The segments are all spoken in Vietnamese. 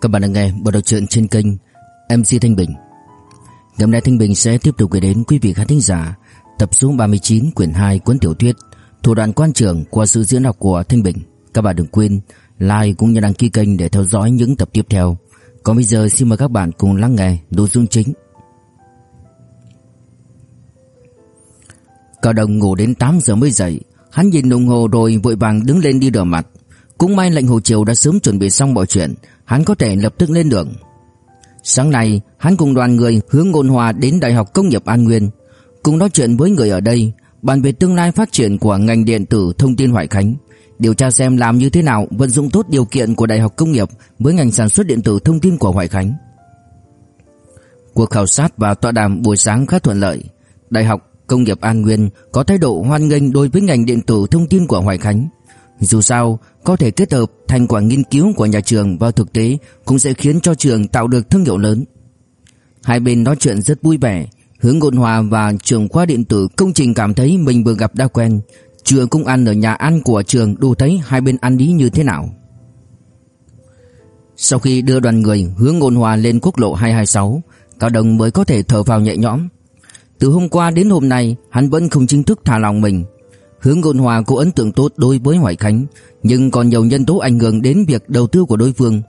Các bạn đang nghe bộ đọc truyện trên kênh MC Thanh Bình. Ngày hôm nay Thanh Bình sẽ tiếp tục gửi đến quý vị khán thính giả tập số 39 quyển 2 cuốn tiểu thuyết Thủ đoạn quan trường qua sự diễn đọc của Thanh Bình. Các bạn đừng quên like cũng như đăng ký kênh để theo dõi những tập tiếp theo. Còn bây giờ xin mời các bạn cùng lắng nghe nội dung chính. Cao Đồng ngủ đến 8 giờ mới dậy, hắn nhìn đồng hồ rồi vội vàng đứng lên đi rửa mặt. Cũng may lệnh Hồ Triều đã sớm chuẩn bị xong mọi chuyện, hắn có thể lập tức lên đường. Sáng nay, hắn cùng đoàn người hướng ngôn hòa đến Đại học Công nghiệp An Nguyên, cùng nói chuyện với người ở đây, bàn về tương lai phát triển của ngành điện tử thông tin Hoài Khánh, điều tra xem làm như thế nào vận dụng tốt điều kiện của Đại học Công nghiệp với ngành sản xuất điện tử thông tin của Hoài Khánh. Cuộc khảo sát và tọa đàm buổi sáng khá thuận lợi. Đại học Công nghiệp An Nguyên có thái độ hoan nghênh đối với ngành điện tử thông tin của Hoài Khánh. Dù sao, có thể kết hợp thành quả nghiên cứu của nhà trường vào thực tế cũng sẽ khiến cho trường tạo được thương hiệu lớn. Hai bên nói chuyện rất vui vẻ, Hướng Ngôn Hòa và trường khoa điện tử công trình cảm thấy mình vừa gặp đã quen. trường cũng ăn ở nhà ăn của trường đủ thấy hai bên ăn ý như thế nào. Sau khi đưa đoàn người hướng Ngôn Hòa lên quốc lộ 226, Cao Đồng mới có thể thở vào nhẹ nhõm. Từ hôm qua đến hôm nay, hắn vẫn không chính thức thả lòng mình. Hướng Ngôn Hòa có ấn tượng tốt đối với Hoài Khánh, nhưng còn nhiều nhân tố ảnh hưởng đến việc đầu tư của đối phương.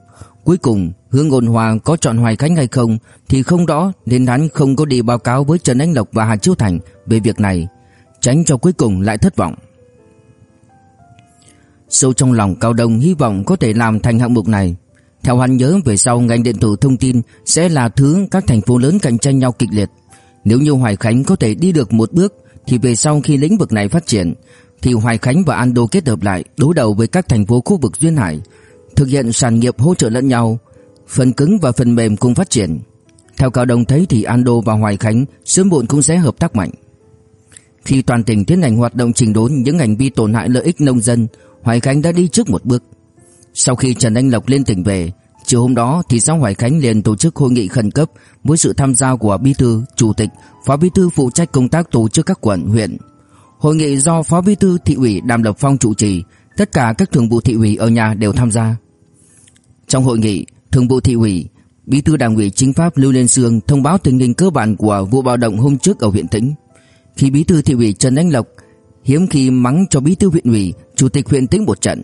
Cuối cùng, Hướng Ngôn Hòa có chọn Hoài Khánh hay không thì không rõ nên hắn không có đi báo cáo với Trần Anh Lộc và Hà Chiêu Thành về việc này, tránh cho cuối cùng lại thất vọng. Sâu trong lòng Cao Đông hy vọng có thể làm thành hạng mục này. Theo hắn nhớ về sau ngành điện tử thông tin sẽ là thứ các thành phố lớn cạnh tranh nhau kịch liệt. Nếu như Hoài Khánh có thể đi được một bước thì về sau khi lĩnh vực này phát triển thì Hoài Khánh và Ando kết hợp lại đối đầu với các thành phố khu vực duyên hải, thực hiện sản nghiệp hỗ trợ lẫn nhau, phần cứng và phần mềm cùng phát triển. Theo Cao Đông thấy thì Ando và Hoài Khánh sớm muộn cũng sẽ hợp tác mạnh. Khi toàn tỉnh tiến hành hoạt động chỉnh đốn những hành vi tổn hại lợi ích nông dân, Hoài Khánh đã đi trước một bước. Sau khi Trần Anh Lộc lên tỉnh về, chiều hôm đó thị xã Hoài Khánh liền tổ chức hội nghị khẩn cấp với sự tham gia của bí thư, chủ tịch, phó bí thư phụ trách công tác tổ chức các quận, huyện. Hội nghị do phó bí thư thị ủy Đàm Lập Phong chủ trì, tất cả các thường vụ thị ủy ở nhà đều tham gia. Trong hội nghị, thường vụ thị ủy, bí thư đảng ủy chính pháp Lưu Liên Sương thông báo tình hình cơ bản của vụ bạo động hôm trước ở huyện Tĩnh. Khi bí thư thị ủy Trần Anh Lộc hiếm khi mắng cho bí thư huyện ủy, chủ tịch huyện Tĩnh một trận.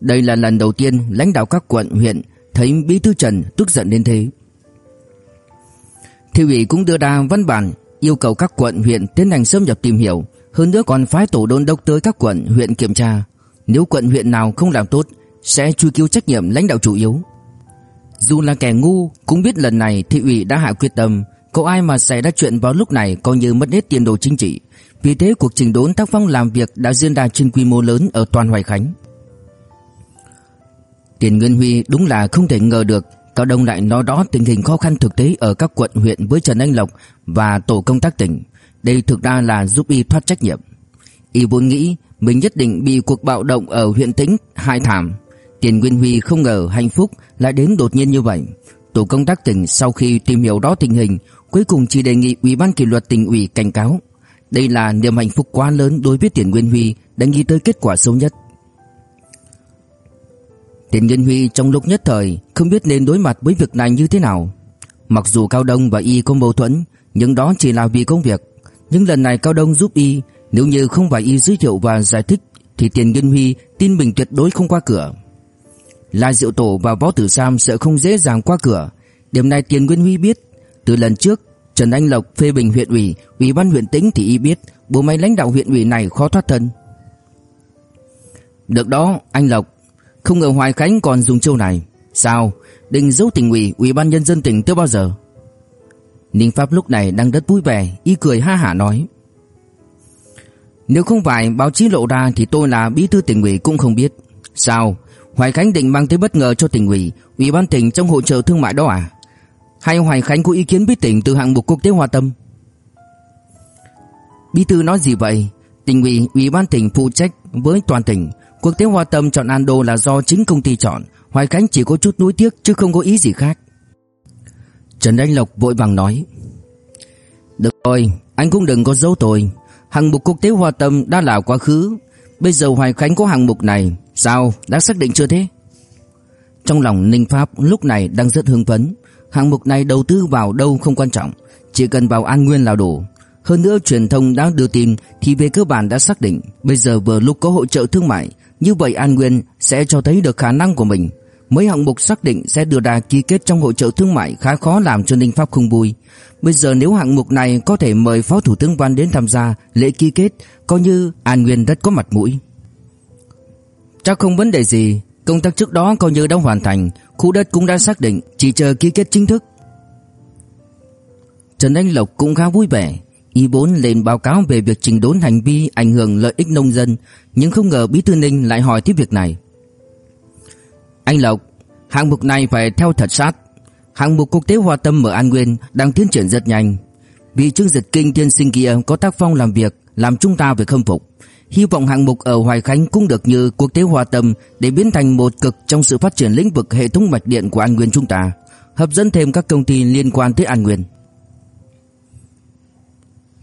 Đây là lần đầu tiên lãnh đạo các quận huyện thấy bí thư Trần tức giận đến thế. Thị ủy cũng đưa ra văn bản yêu cầu các quận huyện tiến hành xâm nhập tìm hiểu, hơn nữa còn phái tổ đôn đốc tới các quận huyện kiểm tra. Nếu quận huyện nào không làm tốt sẽ truy cứu trách nhiệm lãnh đạo chủ yếu. Dù là kẻ ngu cũng biết lần này thị ủy đã hạ quyết tâm, có ai mà xảy ra chuyện vào lúc này coi như mất hết tiền đồ chính trị. Vì thế cuộc trình đốn tác phong làm việc đã diễn ra trên quy mô lớn ở toàn Hoài Khánh. Tiền Nguyên Huy đúng là không thể ngờ được Cao Đông lại nói rõ tình hình khó khăn thực tế ở các quận huyện với Trần Anh Lộc và tổ công tác tỉnh. Đây thực ra là giúp y thoát trách nhiệm. Y vốn nghĩ mình nhất định bị cuộc bạo động ở huyện Tĩnh hai thảm. Tiền Nguyên Huy không ngờ hạnh phúc lại đến đột nhiên như vậy. Tổ công tác tỉnh sau khi tìm hiểu rõ tình hình, cuối cùng chỉ đề nghị Ủy ban kỷ luật tỉnh ủy cảnh cáo. Đây là niềm hạnh phúc quá lớn đối với Tiền Nguyên Huy đã nghĩ tới kết quả xấu nhất. Tiền Nguyên Huy trong lúc nhất thời không biết nên đối mặt với việc này như thế nào. Mặc dù Cao Đông và Y có mâu thuẫn, nhưng đó chỉ là vì công việc. Nhưng lần này Cao Đông giúp Y, nếu như không phải Y giới thiệu và giải thích thì Tiền Nguyên Huy tin mình tuyệt đối không qua cửa. La Diệu Tổ và Võ Tử Sam sẽ không dễ dàng qua cửa. Điểm này Tiền Nguyên Huy biết. Từ lần trước, Trần Anh Lộc phê bình huyện ủy, ủy ban huyện tỉnh thì y biết bộ máy lãnh đạo huyện ủy này khó thoát thân. Được đó, anh Lộc, không ngờ Hoài Khánh còn dùng chiêu này. Sao? Định giấu tỉnh ủy, ủy ban nhân dân tỉnh tới bao giờ? Ninh Pháp lúc này đang rất vui vẻ, y cười ha hả nói. Nếu không phải báo chí lộ ra thì tôi là bí thư tỉnh ủy cũng không biết. Sao? Hoài Khánh định mang tới bất ngờ cho tỉnh ủy, ủy ban tỉnh trong hỗ trợ thương mại đó à? Hay Hoài Khánh có ý kiến với tỉnh từ hạng mục quốc tế Hoa Tâm? Bí thư nói gì vậy? Tỉnh ủy, ủy ban tỉnh phụ trách với toàn tỉnh, quốc tế Hoa Tâm chọn Ando là do chính công ty chọn, Hoài Khánh chỉ có chút nuối tiếc chứ không có ý gì khác. Trần Anh Lộc vội vàng nói: "Được rồi, anh cũng đừng có giấu tôi, hạng mục quốc tế Hoa Tâm đã là quá khứ, bây giờ Hoài Khánh có hạng mục này, sao, đã xác định chưa thế?" Trong lòng Ninh Pháp lúc này đang rất hưng phấn. Hạng mục này đầu tư vào đâu không quan trọng Chỉ cần vào An Nguyên là đủ. Hơn nữa truyền thông đã đưa tin Thì về cơ bản đã xác định. Bây giờ vừa lúc có hỗ trợ thương mại như vậy An Nguyên sẽ cho thấy được khả năng của mình Mấy hạng mục xác định sẽ đưa ra ký kết trong hội trợ thương mại khá khó làm cho Ninh Pháp không vui. Bây giờ nếu hạng mục này có thể mời Phó Thủ tướng Văn đến tham gia lễ ký kết, coi như An Nguyên rất có mặt mũi. Chắc không vấn đề gì, công tác trước đó coi như đã hoàn thành, khu đất cũng đã xác định, chỉ chờ ký kết chính thức. Trần Anh Lộc cũng khá vui vẻ, Y bốn lên báo cáo về việc trình đốn hành vi ảnh hưởng lợi ích nông dân, nhưng không ngờ Bí thư Ninh lại hỏi tiếp việc này. Anh Lộc, hạng mục này phải theo thật sát. Hạng mục quốc tế hòa Tâm ở An Nguyên đang tiến triển rất nhanh. Vì Trương Dịch Kinh tiên sinh kia có tác phong làm việc làm chúng ta phải khâm phục. Hy vọng hạng mục ở Hoài Khánh cũng được như quốc tế hòa Tâm để biến thành một cực trong sự phát triển lĩnh vực hệ thống mạch điện của An Nguyên chúng ta, hấp dẫn thêm các công ty liên quan tới An Nguyên.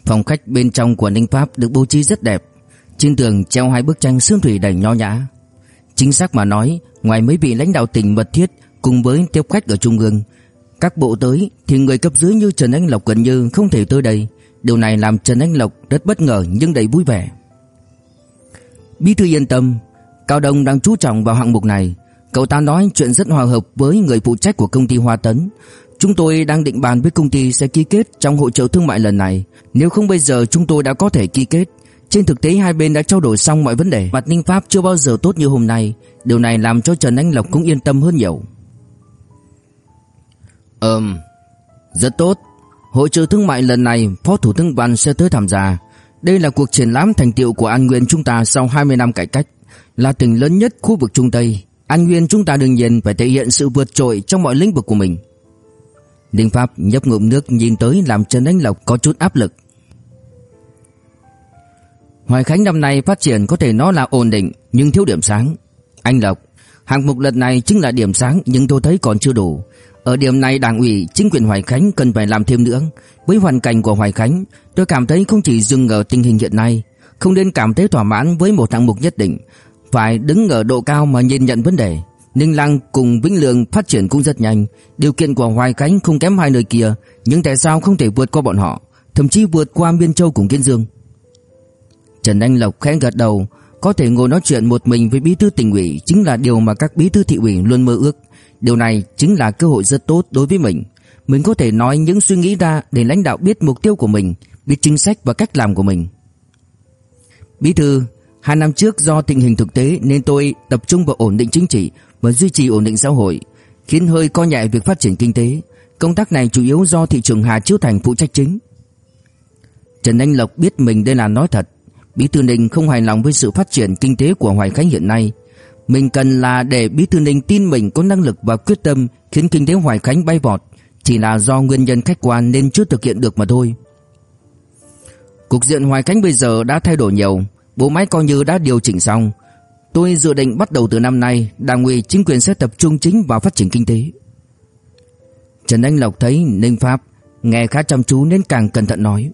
Phòng khách bên trong của Ninh Pháp được bố trí rất đẹp. Trên tường treo hai bức tranh sương thủy đầy nho nhã. Chính xác mà nói, ngoài mấy vị lãnh đạo tỉnh mật thiết cùng với tiếp khách ở trung ương, các bộ tới thì người cấp dưới như Trần Anh Lộc gần như không thể tới đây. Điều này làm Trần Anh Lộc rất bất ngờ nhưng đầy vui vẻ. Bí thư yên tâm, Cao Đông đang chú trọng vào hạng mục này. Cậu ta nói chuyện rất hòa hợp với người phụ trách của công ty Hoa Tấn. Chúng tôi đang định bàn với công ty sẽ ký kết trong hội trợ thương mại lần này. Nếu không bây giờ chúng tôi đã có thể ký kết. Trên thực tế hai bên đã trao đổi xong mọi vấn đề. Mặt Ninh Pháp chưa bao giờ tốt như hôm nay. Điều này làm cho Trần Anh Lộc cũng yên tâm hơn nhiều. Ừm, rất tốt. Hội trợ thương mại lần này Phó Thủ tướng Văn sẽ tới tham gia. Đây là cuộc triển lãm thành tiệu của An Nguyên chúng ta sau 20 năm cải cách, là tỉnh lớn nhất khu vực Trung Tây. An Nguyên chúng ta đương nhiên phải thể hiện sự vượt trội trong mọi lĩnh vực của mình. Ninh Pháp nhấp ngụm nước nhìn tới làm Trần đánh Lộc có chút áp lực. Hoài Khánh năm nay phát triển có thể nói là ổn định nhưng thiếu điểm sáng. Anh Lộc, hạng mục lần này chính là điểm sáng nhưng tôi thấy còn chưa đủ. Ở điểm này đảng ủy, chính quyền Hoài Khánh cần phải làm thêm nữa. Với hoàn cảnh của Hoài Khánh, tôi cảm thấy không chỉ dừng ở tình hình hiện nay, không nên cảm thấy thỏa mãn với một hạng mục nhất định, phải đứng ở độ cao mà nhìn nhận vấn đề. Ninh Lăng cùng Vĩnh Lương phát triển cũng rất nhanh, điều kiện của Hoài Khánh không kém hai nơi kia, nhưng tại sao không thể vượt qua bọn họ, thậm chí vượt qua Biên Châu cùng Kiên Dương. Trần Anh Lộc khẽ gật đầu, có thể ngồi nói chuyện một mình với bí thư tỉnh ủy chính là điều mà các bí thư thị ủy luôn mơ ước. Điều này chính là cơ hội rất tốt đối với mình. Mình có thể nói những suy nghĩ ra để lãnh đạo biết mục tiêu của mình, biết chính sách và cách làm của mình. Bí thư, hai năm trước do tình hình thực tế nên tôi tập trung vào ổn định chính trị và duy trì ổn định xã hội, khiến hơi co nhẹ việc phát triển kinh tế. Công tác này chủ yếu do thị trưởng Hà Chiếu Thành phụ trách chính. Trần Anh Lộc biết mình đây là nói thật, Bí thư Ninh không hài lòng với sự phát triển kinh tế của Hoài Khánh hiện nay. Mình cần là để Bí thư Ninh tin mình có năng lực và quyết tâm khiến kinh tế Hoài Khánh bay vọt, chỉ là do nguyên nhân khách quan nên chưa thực hiện được mà thôi. Cục diện Hoài Khánh bây giờ đã thay đổi nhiều, bộ máy coi như đã điều chỉnh xong. Tôi dự định bắt đầu từ năm nay, đảng ủy chính quyền sẽ tập trung chính vào phát triển kinh tế. Trần Anh Lộc thấy Ninh Pháp nghe khá chăm chú nên càng cẩn thận nói.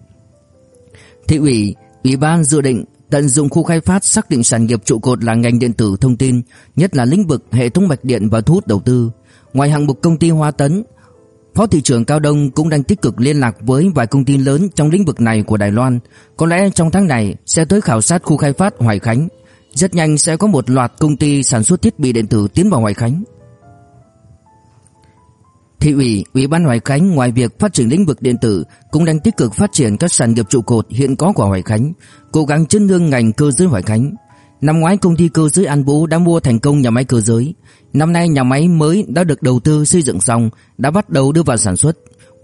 Thị ủy Ủy ban dự định tận dụng khu khai phát xác định sản nghiệp trụ cột là ngành điện tử thông tin, nhất là lĩnh vực hệ thống mạch điện và thu hút đầu tư. Ngoài hạng mục công ty Hoa Tấn, Phó thị trưởng Cao Đông cũng đang tích cực liên lạc với vài công ty lớn trong lĩnh vực này của Đài Loan. Có lẽ trong tháng này sẽ tới khảo sát khu khai phát Hoài Khánh. Rất nhanh sẽ có một loạt công ty sản xuất thiết bị điện tử tiến vào Hoài Khánh. Thị ủy, Ủy ban Hoài Khánh ngoài việc phát triển lĩnh vực điện tử cũng đang tích cực phát triển các sản nghiệp trụ cột hiện có của Hoài Khánh, cố gắng chấn hương ngành cơ giới Hoài Khánh. Năm ngoái công ty cơ giới An Vũ đã mua thành công nhà máy cơ giới. Năm nay nhà máy mới đã được đầu tư xây dựng xong, đã bắt đầu đưa vào sản xuất.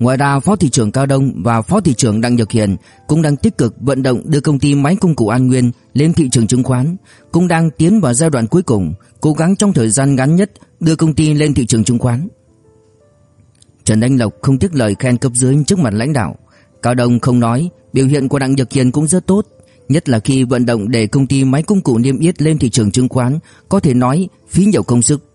Ngoài ra Phó thị trưởng Cao Đông và Phó thị trưởng Đặng Nhật Hiền cũng đang tích cực vận động đưa công ty máy công cụ An Nguyên lên thị trường chứng khoán, cũng đang tiến vào giai đoạn cuối cùng, cố gắng trong thời gian ngắn nhất đưa công ty lên thị trường chứng khoán. Trần Anh Lộc không tiếc lời khen cấp dưới trước mặt lãnh đạo. Cao Đông không nói, biểu hiện của Đặng Nhật Hiền cũng rất tốt, nhất là khi vận động để công ty máy công cụ niêm yết lên thị trường chứng khoán, có thể nói phí nhiều công sức.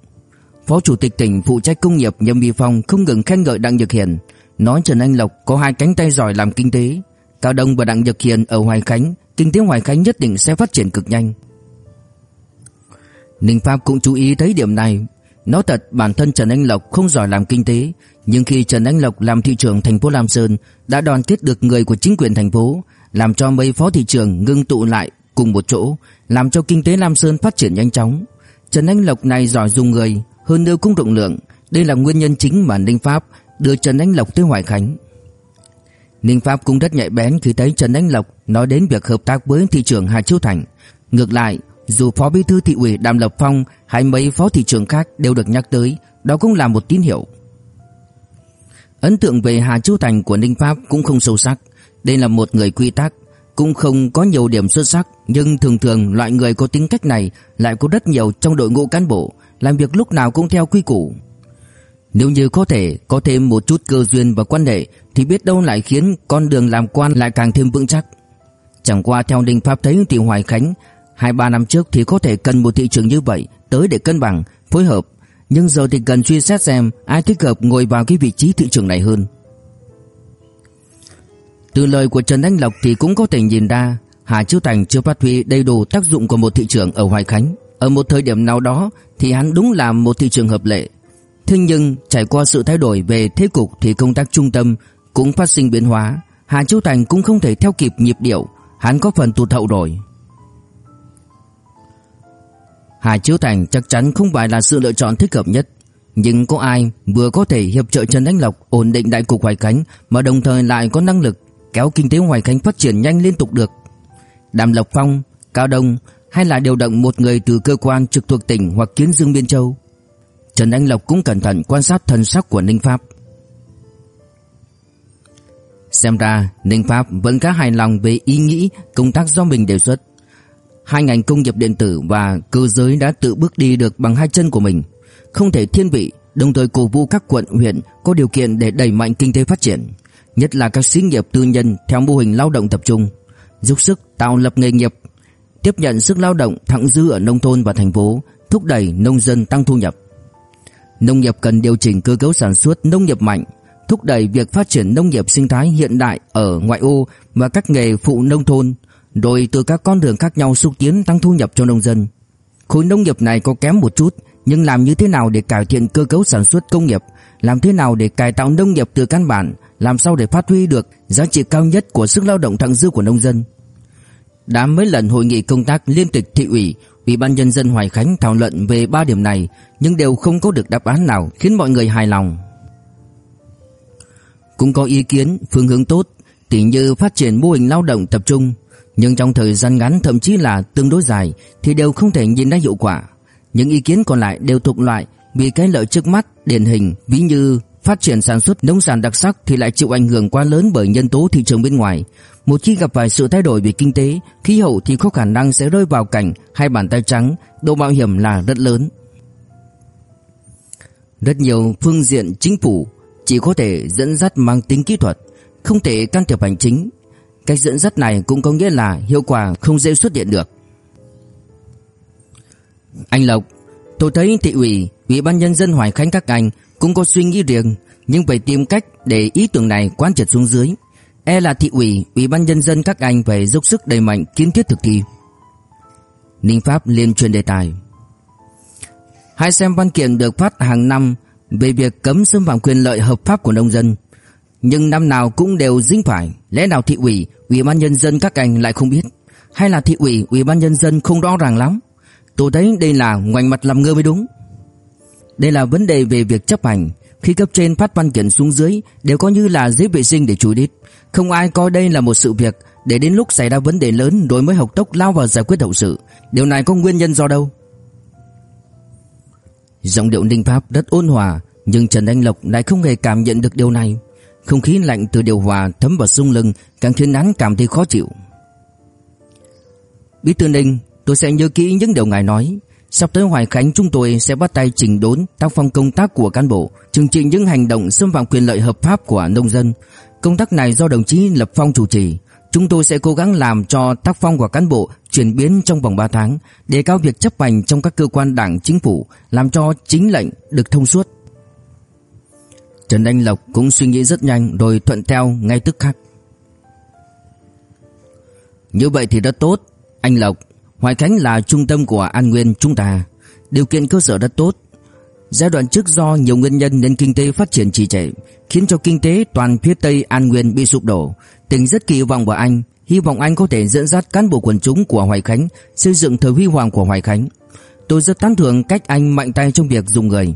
Phó Chủ tịch tỉnh phụ trách công nghiệp Nhâm Vi Phong không ngừng khen ngợi Đặng Nhật Hiền, nói Trần Anh Lộc có hai cánh tay giỏi làm kinh tế. Cao Đông và Đặng Nhật Hiền ở Hoài Khánh, kinh tế Hoài Khánh nhất định sẽ phát triển cực nhanh. Ninh Pháp cũng chú ý thấy điểm này, Nói thật bản thân Trần Anh Lộc không giỏi làm kinh tế Nhưng khi Trần Anh Lộc làm thị trưởng thành phố Lam Sơn Đã đoàn kết được người của chính quyền thành phố Làm cho mấy phó thị trưởng ngưng tụ lại cùng một chỗ Làm cho kinh tế Lam Sơn phát triển nhanh chóng Trần Anh Lộc này giỏi dùng người Hơn nữa cũng rộng lượng Đây là nguyên nhân chính mà Ninh Pháp đưa Trần Anh Lộc tới Hoài Khánh Ninh Pháp cũng rất nhạy bén khi thấy Trần Anh Lộc nói đến việc hợp tác với thị trưởng Hà Chiêu Thành. Ngược lại, dù Phó Bí thư thị ủy Đàm Lập Phong hay mấy phó thị trưởng khác đều được nhắc tới, đó cũng là một tín hiệu. Ấn tượng về Hà Chiêu Thành của Ninh Pháp cũng không sâu sắc. Đây là một người quy tắc, cũng không có nhiều điểm xuất sắc, nhưng thường thường loại người có tính cách này lại có rất nhiều trong đội ngũ cán bộ, làm việc lúc nào cũng theo quy củ. Nếu như có thể có thêm một chút cơ duyên và quan hệ thì biết đâu lại khiến con đường làm quan lại càng thêm vững chắc. Chẳng qua theo Đinh Pháp thấy thì Hoài Khánh hai ba năm trước thì có thể cần một thị trường như vậy tới để cân bằng, phối hợp, nhưng giờ thì cần suy xét xem ai thích hợp ngồi vào cái vị trí thị trường này hơn. Từ lời của Trần Anh Lộc thì cũng có thể nhìn ra Hà Chiêu Thành chưa phát huy đầy đủ tác dụng của một thị trường ở Hoài Khánh. Ở một thời điểm nào đó thì hắn đúng là một thị trường hợp lệ, Thế nhưng trải qua sự thay đổi về thế cục thì công tác trung tâm cũng phát sinh biến hóa. Hà Châu Thành cũng không thể theo kịp nhịp điệu, hắn có phần tụt hậu rồi. Hà Chiếu Thành chắc chắn không phải là sự lựa chọn thích hợp nhất. Nhưng có ai vừa có thể hiệp trợ Trần Anh Lộc ổn định đại cục Hoài Khánh mà đồng thời lại có năng lực kéo kinh tế Hoài Khánh phát triển nhanh liên tục được. Đàm Lộc Phong, Cao Đông hay là điều động một người từ cơ quan trực thuộc tỉnh hoặc kiến dương Biên Châu Trần Anh Lộc cũng cẩn thận quan sát thân sắc của Ninh Pháp. Xem ra Ninh Pháp vẫn khá hài lòng về ý nghĩ công tác do mình đề xuất. Hai ngành công nghiệp điện tử và cơ giới đã tự bước đi được bằng hai chân của mình. Không thể thiên vị, đồng thời cổ vũ các quận huyện có điều kiện để đẩy mạnh kinh tế phát triển. Nhất là các xí nghiệp tư nhân theo mô hình lao động tập trung. Giúp sức tạo lập nghề nghiệp, tiếp nhận sức lao động thẳng dư ở nông thôn và thành phố, thúc đẩy nông dân tăng thu nhập. Nông nghiệp cần điều chỉnh cơ cấu sản xuất nông nghiệp mạnh, thúc đẩy việc phát triển nông nghiệp sinh thái hiện đại ở ngoại ô và các nghề phụ nông thôn, rồi từ các con đường khác nhau xúc tiến tăng thu nhập cho nông dân. Khối nông nghiệp này có kém một chút, nhưng làm như thế nào để cải thiện cơ cấu sản xuất công nghiệp, làm thế nào để cải tạo nông nghiệp từ căn bản, làm sao để phát huy được giá trị cao nhất của sức lao động thặng dư của nông dân. Đã mấy lần hội nghị công tác liên tịch thị ủy Ủy ban nhân dân Hoài Khánh thảo luận về ba điểm này nhưng đều không có được đáp án nào khiến mọi người hài lòng. Cũng có ý kiến phương hướng tốt, tỉ như phát triển mô hình lao động tập trung, nhưng trong thời gian ngắn thậm chí là tương đối dài thì đều không thể nhìn ra hiệu quả. Những ý kiến còn lại đều thuộc loại vì cái lợi trước mắt điển hình ví như phát triển sản xuất nông sản đặc sắc thì lại chịu ảnh hưởng quá lớn bởi nhân tố thị trường bên ngoài, một khi gặp phải sự thay đổi về kinh tế, khí hậu thì có khả năng sẽ rơi vào cảnh hai bàn tay trắng, độ mạo hiểm là rất lớn. Rất nhiều phương diện chính phủ chỉ có thể dẫn dắt mang tính kỹ thuật, không thể can thiệp hành chính. Cách dẫn dắt này cũng có nghĩa là hiệu quả không dễ xuất hiện được. Anh Lộc, tôi thấy thị ủy, ủy ban nhân dân Hoài Khánh các anh cũng có suy nghĩ riêng, nhưng phải tìm cách để ý tưởng này quán triệt xuống dưới. E là thị ủy, ủy ban nhân dân các anh phải dốc sức đẩy mạnh kiến thiết thực thi. Ninh Pháp liên truyền đề tài. Hãy xem văn kiện được phát hàng năm về việc cấm xâm phạm quyền lợi hợp pháp của nông dân. Nhưng năm nào cũng đều dính phải, lẽ nào thị ủy, ủy ban nhân dân các anh lại không biết? Hay là thị ủy, ủy ban nhân dân không rõ ràng lắm? Tôi thấy đây là ngoảnh mặt làm ngơ mới đúng. Đây là vấn đề về việc chấp hành, khi cấp trên phát văn kiện xuống dưới đều có như là giấy vệ sinh để chú đít. Không ai coi đây là một sự việc để đến lúc xảy ra vấn đề lớn rồi mới học tốc lao vào giải quyết hậu sự. Điều này có nguyên nhân do đâu? Giọng điệu Ninh Pháp rất ôn hòa, nhưng Trần Anh Lộc lại không hề cảm nhận được điều này. Không khí lạnh từ điều hòa thấm vào sung lưng càng khiến hắn cảm thấy khó chịu. Bí thư Ninh, tôi sẽ nhớ kỹ những điều ngài nói. Sắp tới Hoài Khánh chúng tôi sẽ bắt tay chỉnh đốn tác phong công tác của cán bộ, chừng trị những hành động xâm phạm quyền lợi hợp pháp của nông dân. Công tác này do đồng chí Lập Phong chủ trì. Chúng tôi sẽ cố gắng làm cho tác phong của cán bộ chuyển biến trong vòng 3 tháng, đề cao việc chấp hành trong các cơ quan đảng chính phủ, làm cho chính lệnh được thông suốt. Trần Anh Lộc cũng suy nghĩ rất nhanh rồi thuận theo ngay tức khắc. Như vậy thì rất tốt, anh Lộc, Hoài Khánh là trung tâm của An Nguyên chúng ta, điều kiện cơ sở rất tốt. Giai đoạn trước do nhiều nguyên nhân nên kinh tế phát triển trì trệ, khiến cho kinh tế toàn phía Tây An Nguyên bị sụp đổ. Tỉnh rất kỳ vọng vào anh, hy vọng anh có thể dẫn dắt cán bộ quần chúng của Hoài Khánh xây dựng thời huy hoàng của Hoài Khánh. Tôi rất tán thưởng cách anh mạnh tay trong việc dùng người,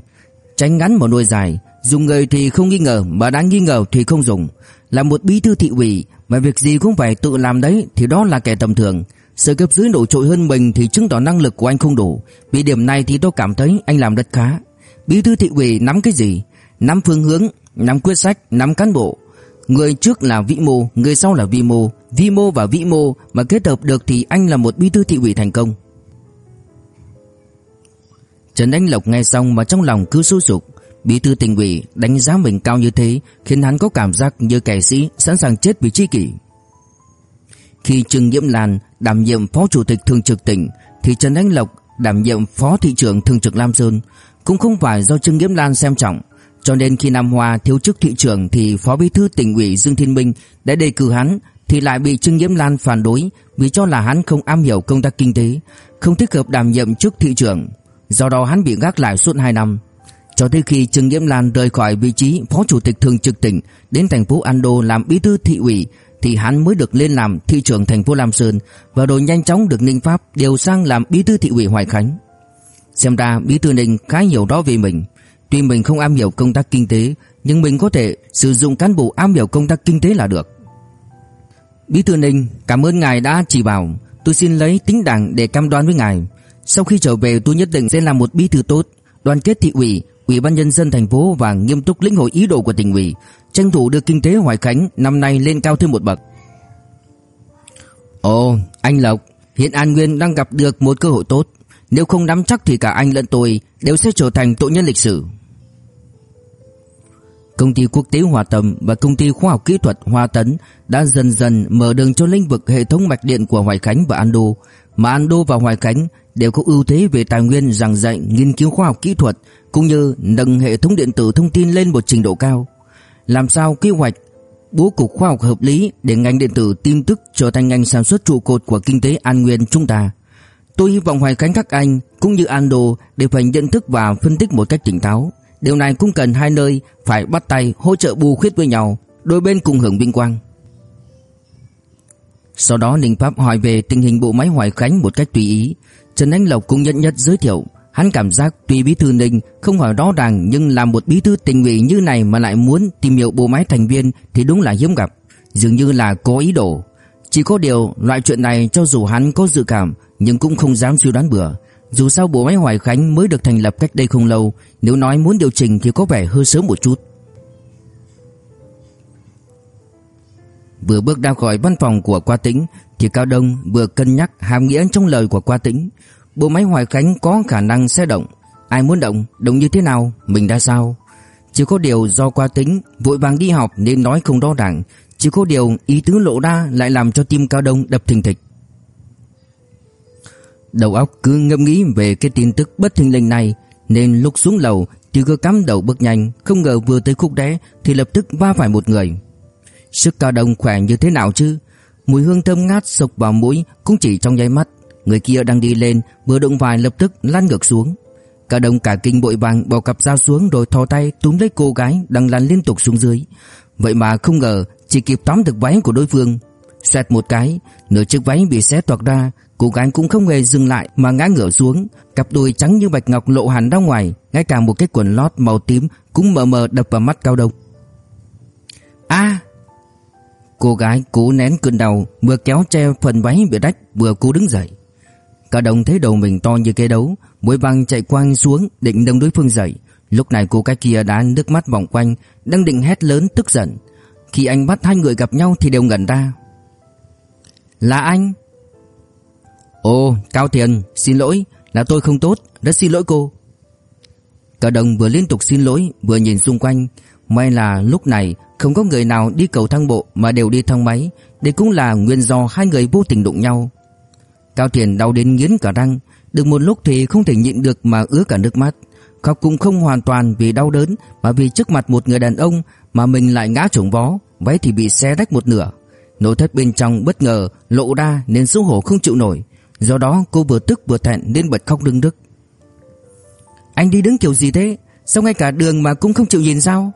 tránh ngắn mà nuôi dài, dùng người thì không nghi ngờ mà đã nghi ngờ thì không dùng. Là một bí thư thị ủy mà việc gì cũng phải tự làm đấy thì đó là kẻ tầm thường. Sự cấp dưới nổi trội hơn mình thì chứng tỏ năng lực của anh không đủ. Vì điểm này thì tôi cảm thấy anh làm rất khá. Bí thư thị ủy nắm cái gì? Nắm phương hướng, nắm quyết sách, nắm cán bộ. Người trước là vĩ mô, người sau là vi mô. Vi mô và vĩ mô mà kết hợp được thì anh là một bí thư thị ủy thành công. Trần Anh Lộc nghe xong mà trong lòng cứ sôi sục. Bí thư tỉnh ủy đánh giá mình cao như thế khiến hắn có cảm giác như kẻ sĩ sẵn sàng chết vì chi kỷ. Khi Trương Diễm Lan đảm nhiệm phó chủ tịch thường trực tỉnh thì Trần Anh Lộc đảm nhiệm phó thị trưởng thường trực Lam Sơn cũng không phải do Trương Diễm Lan xem trọng. Cho nên khi Nam Hoa thiếu chức thị trưởng thì phó bí thư tỉnh ủy Dương Thiên Minh đã đề cử hắn thì lại bị Trương Diễm Lan phản đối vì cho là hắn không am hiểu công tác kinh tế, không thích hợp đảm nhiệm chức thị trưởng. Do đó hắn bị gác lại suốt 2 năm. Cho tới khi Trương Diễm Lan rời khỏi vị trí phó chủ tịch thường trực tỉnh đến thành phố Ando làm bí thư thị ủy thì hắn mới được lên làm thị trưởng thành phố Lam Sơn và rồi nhanh chóng được Ninh Pháp điều sang làm bí thư thị ủy Hoài Khánh. Xem ra bí thư Ninh khá hiểu đó về mình. Tuy mình không am hiểu công tác kinh tế nhưng mình có thể sử dụng cán bộ am hiểu công tác kinh tế là được. Bí thư Ninh, cảm ơn ngài đã chỉ bảo, tôi xin lấy tính đảng để cam đoan với ngài. Sau khi trở về tôi nhất định sẽ làm một bí thư tốt, đoàn kết thị ủy, ủy ban nhân dân thành phố và nghiêm túc lĩnh hội ý đồ của tỉnh ủy, tranh thủ đưa kinh tế Hoài Khánh năm nay lên cao thêm một bậc. Ồ, anh Lộc, hiện An Nguyên đang gặp được một cơ hội tốt, nếu không nắm chắc thì cả anh lẫn tôi đều sẽ trở thành tội nhân lịch sử. Công ty quốc tế Hòa Tâm và công ty khoa học kỹ thuật Hoa Tấn đã dần dần mở đường cho lĩnh vực hệ thống mạch điện của Hoài Khánh và Ando, mà Ando và Hoài Khánh đều có ưu thế về tài nguyên giảng dạy, nghiên cứu khoa học kỹ thuật cũng như nâng hệ thống điện tử thông tin lên một trình độ cao. Làm sao kế hoạch bố cục khoa học hợp lý để ngành điện tử tin tức trở thành ngành sản xuất trụ cột của kinh tế An Nguyên chúng ta. Tôi hy vọng Hoài Khánh các anh cũng như Ando đều phải nhận thức và phân tích một cách tỉnh táo. Điều này cũng cần hai nơi phải bắt tay hỗ trợ bù khuyết với nhau, đôi bên cùng hưởng vinh quang. Sau đó Ninh Pháp hỏi về tình hình bộ máy Hoài Khánh một cách tùy ý. Trần Anh Lộc cũng nhận nhất giới thiệu. Hắn cảm giác tuy bí thư Ninh không hỏi rõ ràng nhưng làm một bí thư tình ủy như này mà lại muốn tìm hiểu bộ máy thành viên thì đúng là hiếm gặp. Dường như là có ý đồ. Chỉ có điều loại chuyện này cho dù hắn có dự cảm nhưng cũng không dám suy đoán bừa. Dù sao bộ máy Hoài Khánh mới được thành lập cách đây không lâu, nếu nói muốn điều chỉnh thì có vẻ hơi sớm một chút. Vừa bước ra khỏi văn phòng của Qua Tĩnh thì Cao Đông vừa cân nhắc hàm nghĩa trong lời của Qua Tĩnh. Bộ máy Hoài Khánh có khả năng sẽ động, ai muốn động, động như thế nào, mình đã sao? Chỉ có điều do Qua Tĩnh vội vàng đi học nên nói không rõ ràng, chỉ có điều ý tứ lộ ra lại làm cho tim Cao Đông đập thình thịch. Đầu óc cứ ngẫm nghĩ về cái tin tức bất thình lình này nên lúc xuống lầu thì cứ cắm đầu bước nhanh, không ngờ vừa tới khúc đế thì lập tức va phải một người. Sức cao đông khỏe như thế nào chứ? Mùi hương thơm ngát sộc vào mũi cũng chỉ trong nháy mắt. Người kia đang đi lên, vừa đụng vài lập tức lăn ngược xuống. Cao đông cả kinh bội vàng bỏ cặp dao xuống rồi thò tay túm lấy cô gái đang lăn liên tục xuống dưới. Vậy mà không ngờ chỉ kịp tóm được váy của đối phương. Xoẹt một cái, nửa chiếc váy bị xé toạc ra, cô gái cũng không hề dừng lại mà ngã ngửa xuống, cặp đùi trắng như bạch ngọc lộ hẳn ra ngoài, ngay cả một cái quần lót màu tím cũng mờ mờ đập vào mắt Cao Đông. A! Cô gái cố nén cơn đau, vừa kéo treo phần váy bị rách, vừa cố đứng dậy. Cả đồng thấy đầu mình to như cây đấu, mũi băng chạy quanh xuống định nâng đối phương dậy. Lúc này cô gái kia đã nước mắt vòng quanh, đang định hét lớn tức giận. Khi anh bắt hai người gặp nhau thì đều ngẩn ra. Là anh? Ồ, Cao Thiền, xin lỗi, là tôi không tốt, rất xin lỗi cô. Cả đồng vừa liên tục xin lỗi, vừa nhìn xung quanh. May là lúc này không có người nào đi cầu thang bộ mà đều đi thang máy, đây cũng là nguyên do hai người vô tình đụng nhau. Cao Thiền đau đến nghiến cả răng, được một lúc thì không thể nhịn được mà ứa cả nước mắt. Khóc cũng không hoàn toàn vì đau đớn mà vì trước mặt một người đàn ông mà mình lại ngã trúng vó, váy thì bị xé rách một nửa. Nội thất bên trong bất ngờ lộ ra nên xấu hổ không chịu nổi, do đó cô vừa tức vừa thẹn nên bật khóc đưng đức. Anh đi đứng kiểu gì thế Sao ngay cả đường mà cũng không chịu nhìn sao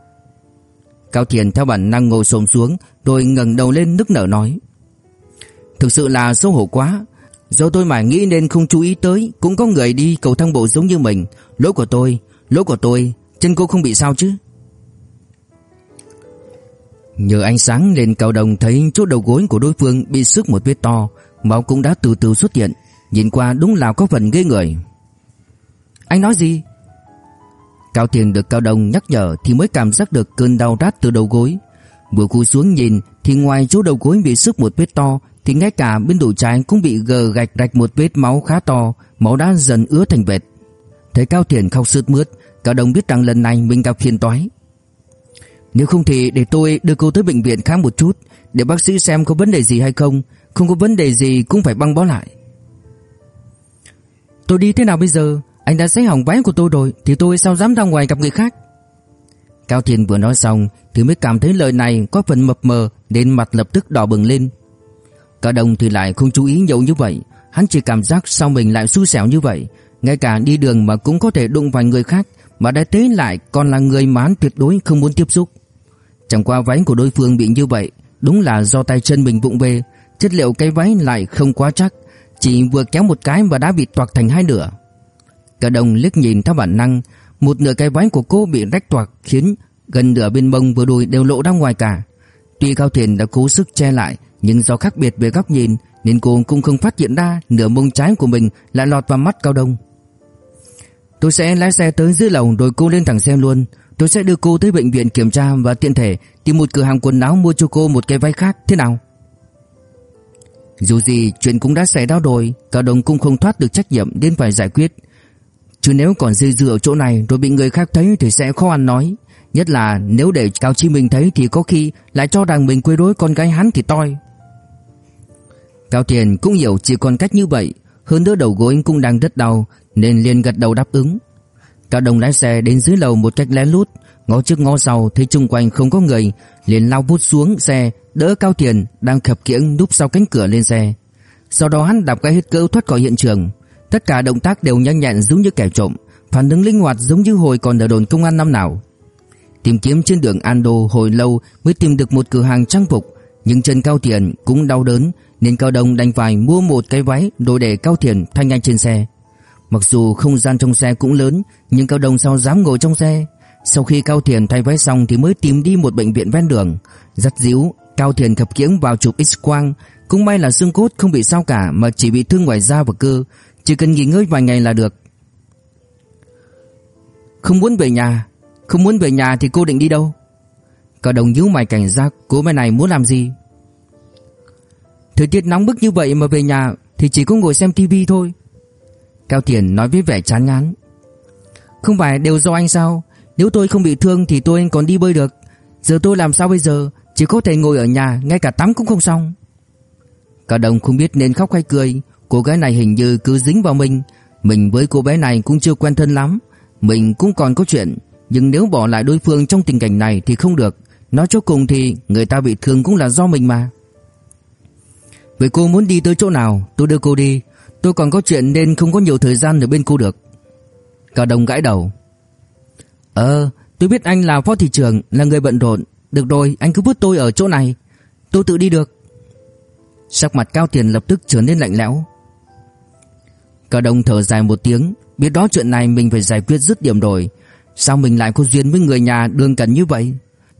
Cao Thiền theo bản năng ngồi xổm xuống, Rồi ngẩng đầu lên nức nở nói. Thực sự là xấu hổ quá. Do tôi mà nghĩ nên không chú ý tới, Cũng có người đi cầu thang bộ giống như mình. Lỗi của tôi, Lỗi của tôi, Chân cô không bị sao chứ? Nhờ ánh sáng nên cao đồng thấy chỗ đầu gối của đối phương bị sức một vết to. Máu cũng đã từ từ xuất hiện. Nhìn qua đúng là có phần ghê người. Anh nói gì? Cao Tiền được Cao Đồng nhắc nhở Thì mới cảm giác được cơn đau rát từ đầu gối. Vừa cúi xuống nhìn, Thì ngoài chỗ đầu gối bị sức một vết to, Thì ngay cả bên đùi trái cũng bị gờ gạch rạch một vết máu khá to, Máu đã dần ứa thành vệt. Thấy Cao Tiền khóc sướt mướt, Cao Đồng biết rằng lần này mình gặp phiền toái. Nếu không thì để tôi đưa cô tới bệnh viện khám một chút, Để bác sĩ xem có vấn đề gì hay không. Không có vấn đề gì cũng phải băng bó lại. Tôi đi thế nào bây giờ? Anh đã xé hỏng váy của tôi rồi, Thì tôi sao dám ra ngoài gặp người khác? Cao Thiên vừa nói xong, Thì mới cảm thấy lời này có phần mập mờ, Nên mặt lập tức đỏ bừng lên. Cả đồng thì lại không chú ý nhiều như vậy. Hắn chỉ cảm giác sao mình lại xui xẻo như vậy. Ngay cả đi đường mà cũng có thể đụng vào người khác, Mà đã thế lại còn là người mà hắn tuyệt đối không muốn tiếp xúc. Chẳng qua váy của đối phương bị như vậy, Đúng là do tay chân mình vụng về. Chất liệu cái váy lại không quá chắc, Chỉ vừa kéo một cái và đã bị toạc thành hai nửa. Cả đồng liếc nhìn theo bản năng. Một nửa cái váy của cô bị rách toạc Khiến gần nửa bên bông vừa đùi đều lộ ra ngoài cả. Tuy Cao Thiền đã cố sức che lại, Nhưng do khác biệt về góc nhìn, Nên cô cũng không phát hiện ra Nửa mông trái của mình lại lọt vào mắt Cao Đông. Tôi sẽ lái xe tới dưới lầu Rồi cô lên thẳng xe luôn. Tôi sẽ đưa cô tới bệnh viện kiểm tra Và tiện thể, tìm một cửa hàng quần áo mua cho cô một cái váy khác, Thế nào? Dù gì chuyện cũng đã xảy ra rồi, Cao Đông cũng không thoát được trách nhiệm Nên phải giải quyết. Chứ nếu còn dây dưa ở chỗ này Rồi bị người khác thấy thì sẽ khó ăn nói. Nhất là nếu để Cao Chí Minh thấy Thì có khi lại cho rằng mình quấy rối con gái hắn thì toi. Cao Tiền cũng hiểu chỉ còn cách như vậy. Hơn nữa đầu gối cũng đang rất đau, Nên liền gật đầu đáp ứng. Cao đồng lái xe đến dưới lầu một cách lén lút. Ngó trước ngó sau, thấy chung quanh không có người, liền lao vút xuống xe, đỡ Cao Tiền đang khập khiễng núp sau cánh cửa lên xe. Sau đó hắn đạp cái hết cỡ thoát khỏi hiện trường. Tất cả động tác đều nhanh nhẹn giống như kẻ trộm, phản ứng linh hoạt giống như hồi còn ở đồn công an năm nào. Tìm kiếm trên đường Ando hồi lâu mới tìm được một cửa hàng trang phục, nhưng chân Cao Tiền cũng đau đớn nên Cao Đông đành phải mua một cái váy đồ để Cao Tiền thay nhanh trên xe. Mặc dù không gian trong xe cũng lớn, nhưng Cao Đông sao dám ngồi trong xe? Sau khi Cao Thiền thay váy xong thì mới tìm đi một bệnh viện ven đường. Rất díu, Cao Thiền khập khiễng vào chụp x-quang. Cũng may là xương cốt không bị sao cả mà chỉ bị thương ngoài da và cơ. Chỉ cần nghỉ ngơi vài ngày là được. Không muốn về nhà. Không muốn về nhà thì cô định đi đâu? Cao đồng nhíu mày cảnh giác, cô bé này muốn làm gì? Thời tiết nóng bức như vậy mà về nhà thì chỉ có ngồi xem tivi thôi. Cao Thiền nói với vẻ chán ngán. Không phải đều do anh sao? Nếu tôi không bị thương thì tôi còn đi bơi được Giờ tôi làm sao bây giờ Chỉ có thể ngồi ở nhà, Ngay cả tắm cũng không xong Cả đồng không biết nên khóc hay cười Cô gái này hình như cứ dính vào mình. Mình với cô bé này cũng chưa quen thân lắm. Mình cũng còn có chuyện. Nhưng nếu bỏ lại đối phương trong tình cảnh này Thì không được. Nói cho cùng thì người ta bị thương cũng là do mình mà. Vậy cô muốn đi tới chỗ nào? Tôi đưa cô đi. Tôi còn có chuyện nên không có nhiều thời gian ở bên cô được. Cả đồng gãi đầu. Ờ, tôi biết anh là phó thị trưởng, là người bận rộn. Được rồi, anh cứ vứt tôi ở chỗ này. Tôi tự đi được. Sắc mặt Cao Tiền lập tức trở nên lạnh lẽo. Cao Đông thở dài một tiếng, biết đó chuyện này mình phải giải quyết dứt điểm rồi. Sao mình lại có duyên với người nhà đường cần như vậy?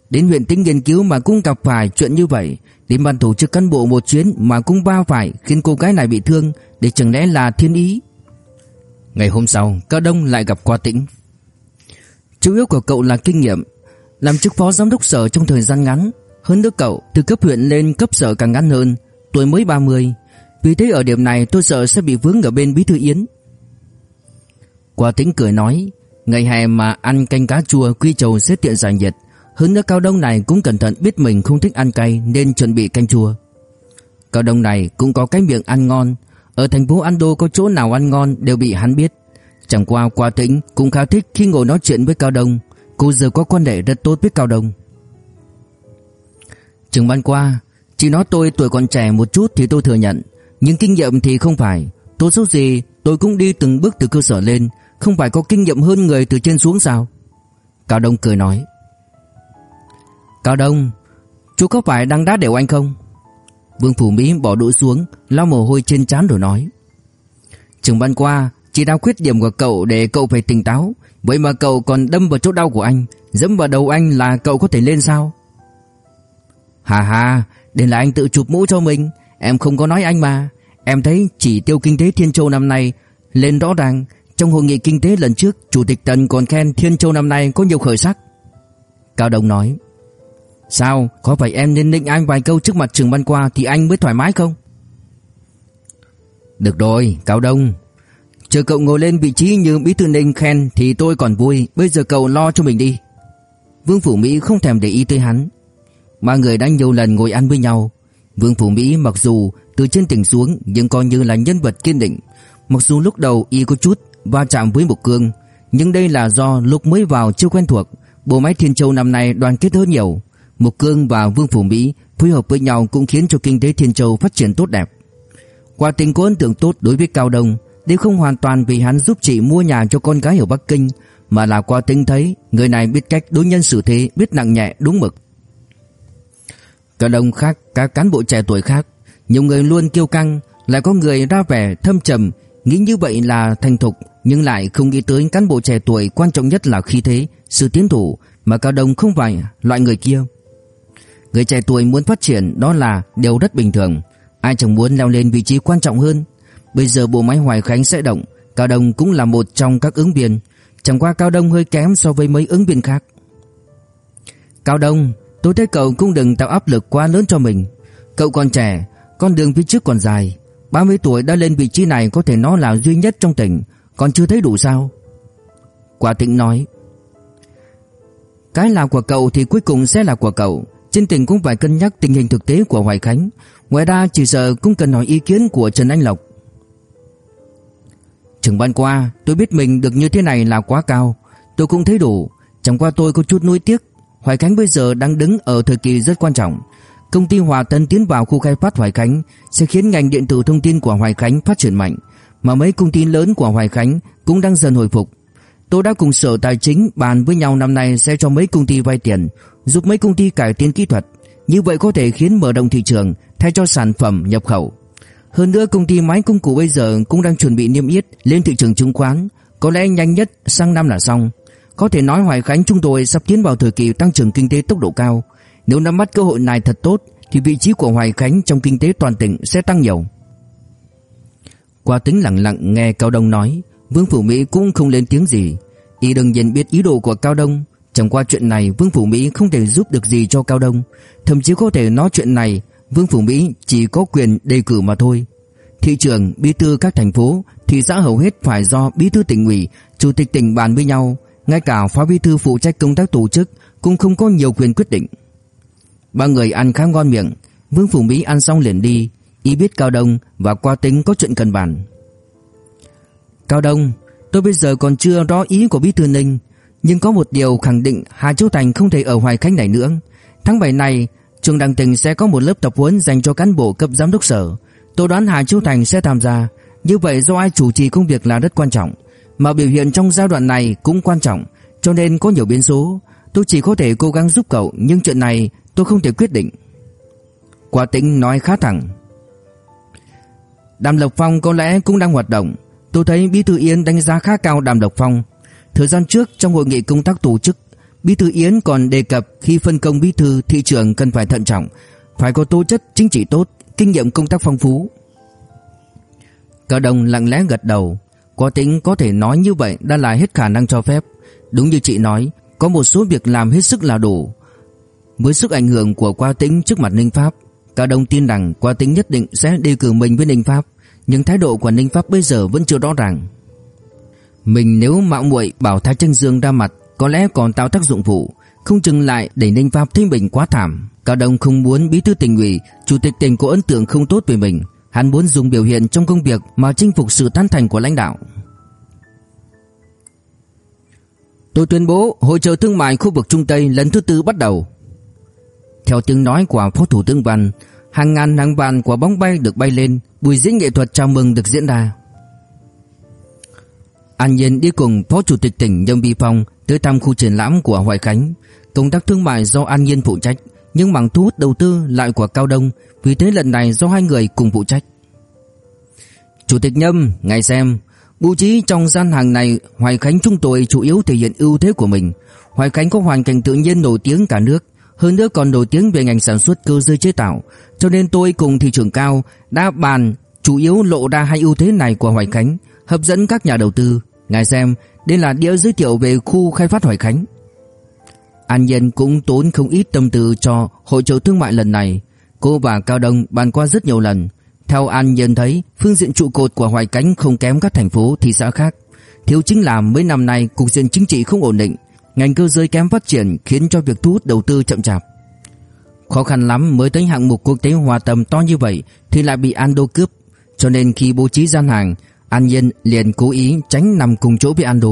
Đến huyện tính nghiên cứu mà cũng gặp phải chuyện như vậy. Đến ban tổ chức cán bộ một chuyến mà cũng va phải khiến cô gái này bị thương. Để chẳng lẽ là thiên ý? Ngày hôm sau, Cao Đông lại gặp Qua Tĩnh. Chủ yếu của cậu là kinh nghiệm Làm chức phó giám đốc sở trong thời gian ngắn Hơn nữa cậu từ cấp huyện lên cấp sở càng ngắn hơn Tuổi mới 30 vì thế ở điểm này tôi sợ sẽ bị vướng ở bên bí thư Yến. Quả tính cười nói, Ngày hè mà ăn canh cá chua, quy trầu sẽ tiện giải nhiệt Hơn nữa cao đông này cũng cẩn thận biết mình không thích ăn cay Nên chuẩn bị canh chua. Cao đông này cũng có cái miệng ăn ngon. Ở thành phố Ando có chỗ nào ăn ngon đều bị hắn biết. Chẳng qua Qua Tĩnh cũng khá thích khi ngồi nói chuyện với Cao Đông. Cô giờ có quan hệ rất tốt với Cao Đông. Trường ban qua Chỉ nói tôi tuổi còn trẻ một chút thì tôi thừa nhận. Nhưng kinh nghiệm thì không phải. Tôi số gì tôi cũng đi từng bước từ cơ sở lên. Không phải có kinh nghiệm hơn người từ trên xuống sao? Cao Đông cười nói. Cao Đông, Chú có phải đang đá đều anh không? Vương Phủ Mỹ bỏ đũa xuống, lau mồ hôi trên trán rồi nói. Trường ban qua Chỉ đau khuyết điểm của cậu để cậu phải tỉnh táo. Vậy mà cậu còn đâm vào chỗ đau của anh. Dẫm vào đầu anh là cậu có thể lên sao? Hà hà Đây là anh tự chụp mũ cho mình. Em không có nói anh mà. Em thấy chỉ tiêu kinh tế Thiên Châu năm nay Lên rõ ràng. Trong hội nghị kinh tế lần trước, Chủ tịch Tần còn khen Thiên Châu năm nay có nhiều khởi sắc. Cao Đông nói, Sao, có phải em nên định anh vài câu trước mặt trường ban qua Thì anh mới thoải mái không? Được rồi, Cao Đông. Chờ cậu ngồi lên vị trí như Bí Thư Ninh khen Thì tôi còn vui. Bây giờ cậu lo cho mình đi. Vương Phủ Mỹ không thèm để ý tới hắn. Ba người đã nhiều lần ngồi ăn với nhau. Vương Phủ Mỹ mặc dù từ trên tỉnh xuống nhưng coi như là nhân vật kiên định. Mặc dù lúc đầu y có chút va chạm với Mục Cương, nhưng đây là do lúc mới vào chưa quen thuộc. Bộ máy Thiên Châu năm nay đoàn kết hơn nhiều. Mục Cương và Vương Phủ Mỹ phối hợp với nhau cũng khiến cho kinh tế Thiên Châu phát triển tốt đẹp. Qua tình có ấn tượng tốt đối với Cao Đông, đây không hoàn toàn vì hắn giúp chị mua nhà cho con gái ở Bắc Kinh, mà là qua tính thấy người này biết cách đối nhân xử thế, biết nặng nhẹ đúng mực. Cao Đông khác các cán bộ trẻ tuổi khác, nhiều người luôn kiêu căng, lại có người ra vẻ thâm trầm, nghĩ như vậy là thành thục, nhưng lại không nghĩ tới cán bộ trẻ tuổi quan trọng nhất là khí thế, sự tiến thủ, mà Cao Đông không phải loại người kia. Người trẻ tuổi muốn phát triển đó là điều rất bình thường, ai chẳng muốn leo lên vị trí quan trọng hơn. Bây giờ bộ máy Hoài Khánh sẽ động, Cao Đông cũng là một trong các ứng viên, chẳng qua Cao Đông hơi kém so với mấy ứng viên khác. Cao Đông, tôi thấy cậu cũng đừng tạo áp lực quá lớn cho mình. Cậu còn trẻ, con đường phía trước còn dài. 30 tuổi đã lên vị trí này có thể nói là duy nhất trong tỉnh. Còn chưa thấy đủ sao? Quả tịnh nói. Cái là của cậu thì cuối cùng sẽ là của cậu. Trên tỉnh cũng phải cân nhắc tình hình thực tế của Hoài Khánh. Ngoài ra chỉ sợ cũng cần hỏi ý kiến của Trần Anh Lộc. Trưởng ban qua tôi biết mình được như thế này là quá cao. Tôi cũng thấy đủ. Chẳng qua tôi có chút nuối tiếc. Hoài Khánh bây giờ đang đứng ở thời kỳ rất quan trọng Công ty Hòa Tân tiến vào khu khai phát Hoài Khánh sẽ khiến ngành điện tử thông tin của Hoài Khánh phát triển mạnh, mà mấy công ty lớn của Hoài Khánh cũng đang dần hồi phục. Tôi đã cùng Sở Tài chính bàn với nhau năm nay sẽ cho mấy công ty vay tiền, giúp mấy công ty cải tiến kỹ thuật, như vậy có thể khiến mở rộng thị trường thay cho sản phẩm nhập khẩu. Hơn nữa công ty máy công cụ bây giờ cũng đang chuẩn bị niêm yết lên thị trường chứng khoán, có lẽ nhanh nhất sang năm là xong. Có thể nói Hoài Khánh chúng tôi sắp tiến vào thời kỳ tăng trưởng kinh tế tốc độ cao. Nếu nắm bắt cơ hội này thật tốt thì vị trí của Hoài Khánh trong kinh tế toàn tỉnh sẽ tăng nhiều. Qua tính lặng lặng nghe Cao Đông nói, Vương Phủ Mỹ cũng không lên tiếng gì. Y đương nhiên biết ý đồ của Cao Đông, chẳng qua chuyện này Vương Phủ Mỹ không thể giúp được gì cho Cao Đông, thậm chí có thể nói chuyện này Vương Phủ Mỹ chỉ có quyền đề cử mà thôi. Thị trường, bí thư các thành phố, thị xã hầu hết phải do bí thư tỉnh ủy, chủ tịch tỉnh bàn với nhau, ngay cả phó bí thư phụ trách công tác tổ chức cũng không có nhiều quyền quyết định. Ba người ăn khá ngon miệng, Vương Phủ Mỹ ăn xong liền đi, Ý biết Cao Đông và qua tính có chuyện cần bàn. Cao Đông, Tôi bây giờ còn chưa rõ ý của Bí Thư Ninh, Nhưng có một điều khẳng định Hà Châu Thành không thể ở Hoài Khánh này nữa. Tháng 7 này, Trường Đăng Tỉnh sẽ có một lớp tập huấn dành cho cán bộ cấp giám đốc sở. Tôi đoán Hà Châu Thành sẽ tham gia, Như vậy do ai chủ trì công việc là rất quan trọng. Mà biểu hiện trong giai đoạn này cũng quan trọng, Cho nên có nhiều biến số. Tôi chỉ có thể cố gắng giúp cậu, Nhưng chuyện này Tôi không thể quyết định. Quả tĩnh nói khá thẳng. Đàm Lộc Phong có lẽ cũng đang hoạt động. Tôi thấy Bí Thư Yến đánh giá khá cao Đàm Lộc Phong. Thời gian trước, trong hội nghị công tác tổ chức, Bí Thư Yến còn đề cập khi phân công bí thư thị trường cần phải thận trọng, Phải có tố chất chính trị tốt, Kinh nghiệm công tác phong phú. Cao Đông lặng lẽ gật đầu. Có tính có thể nói như vậy đã là hết khả năng cho phép Đúng như chị nói Có một số việc làm hết sức là đủ với sức ảnh hưởng của Qua Tĩnh trước mặt Ninh Pháp, Cao Đông tin rằng Qua Tĩnh nhất định sẽ đề cử mình với Ninh Pháp, nhưng thái độ của Ninh Pháp bây giờ vẫn chưa rõ ràng. Mình nếu mạo muội bảo Thái Chân Dương ra mặt, có lẽ còn tạo tác dụng phụ, không chừng lại để Ninh Pháp thấy mình quá thảm. Cao Đông không muốn bí thư tỉnh ủy, chủ tịch tỉnh có ấn tượng không tốt về mình, hắn muốn dùng biểu hiện trong công việc mà chinh phục sự tán thành của lãnh đạo. Tôi tuyên bố hội trợ thương mại khu vực Trung Tây lần thứ tư bắt đầu. Theo tiếng nói của Phó Thủ tướng Văn, hàng ngàn hàng vạn quả bóng bay được bay lên, buổi diễn nghệ thuật chào mừng được diễn ra. An Nhiên đi cùng Phó Chủ tịch tỉnh Nhâm Bi Phong tới thăm khu triển lãm của Hoài Khánh. Công tác thương mại do An Nhiên phụ trách, nhưng mảng thu hút đầu tư lại của Cao Đông, vì thế lần này do hai người cùng phụ trách. Chủ tịch Nhâm, ngài xem, bố trí trong gian hàng này Hoài Khánh chúng tôi chủ yếu thể hiện ưu thế của mình. Hoài Khánh có hoàn cảnh tự nhiên nổi tiếng cả nước, hơn nữa còn nổi tiếng về ngành sản xuất cơ giới chế tạo, cho nên tôi cùng thị trường cao đã bàn chủ yếu lộ ra hai ưu thế này của Hoài Khánh, hấp dẫn các nhà đầu tư. Ngài xem, đây là đĩa giới thiệu về khu khai phát Hoài Khánh. An Nhân cũng tốn không ít tâm tư cho hội trợ thương mại lần này. Cô và Cao Đông bàn qua rất nhiều lần. Theo An Nhân thấy, phương diện trụ cột của Hoài Cánh không kém các thành phố thị xã khác. Thiếu chính là mấy năm nay cục diện chính trị không ổn định, ngành cơ giới kém phát triển khiến cho việc thu hút đầu tư chậm chạp. Khó khăn lắm mới tới hạng mục quốc tế hòa tầm to như vậy thì lại bị Ando cướp, cho nên khi bố trí gian hàng, An Nhiên liền cố ý tránh nằm cùng chỗ với Ando.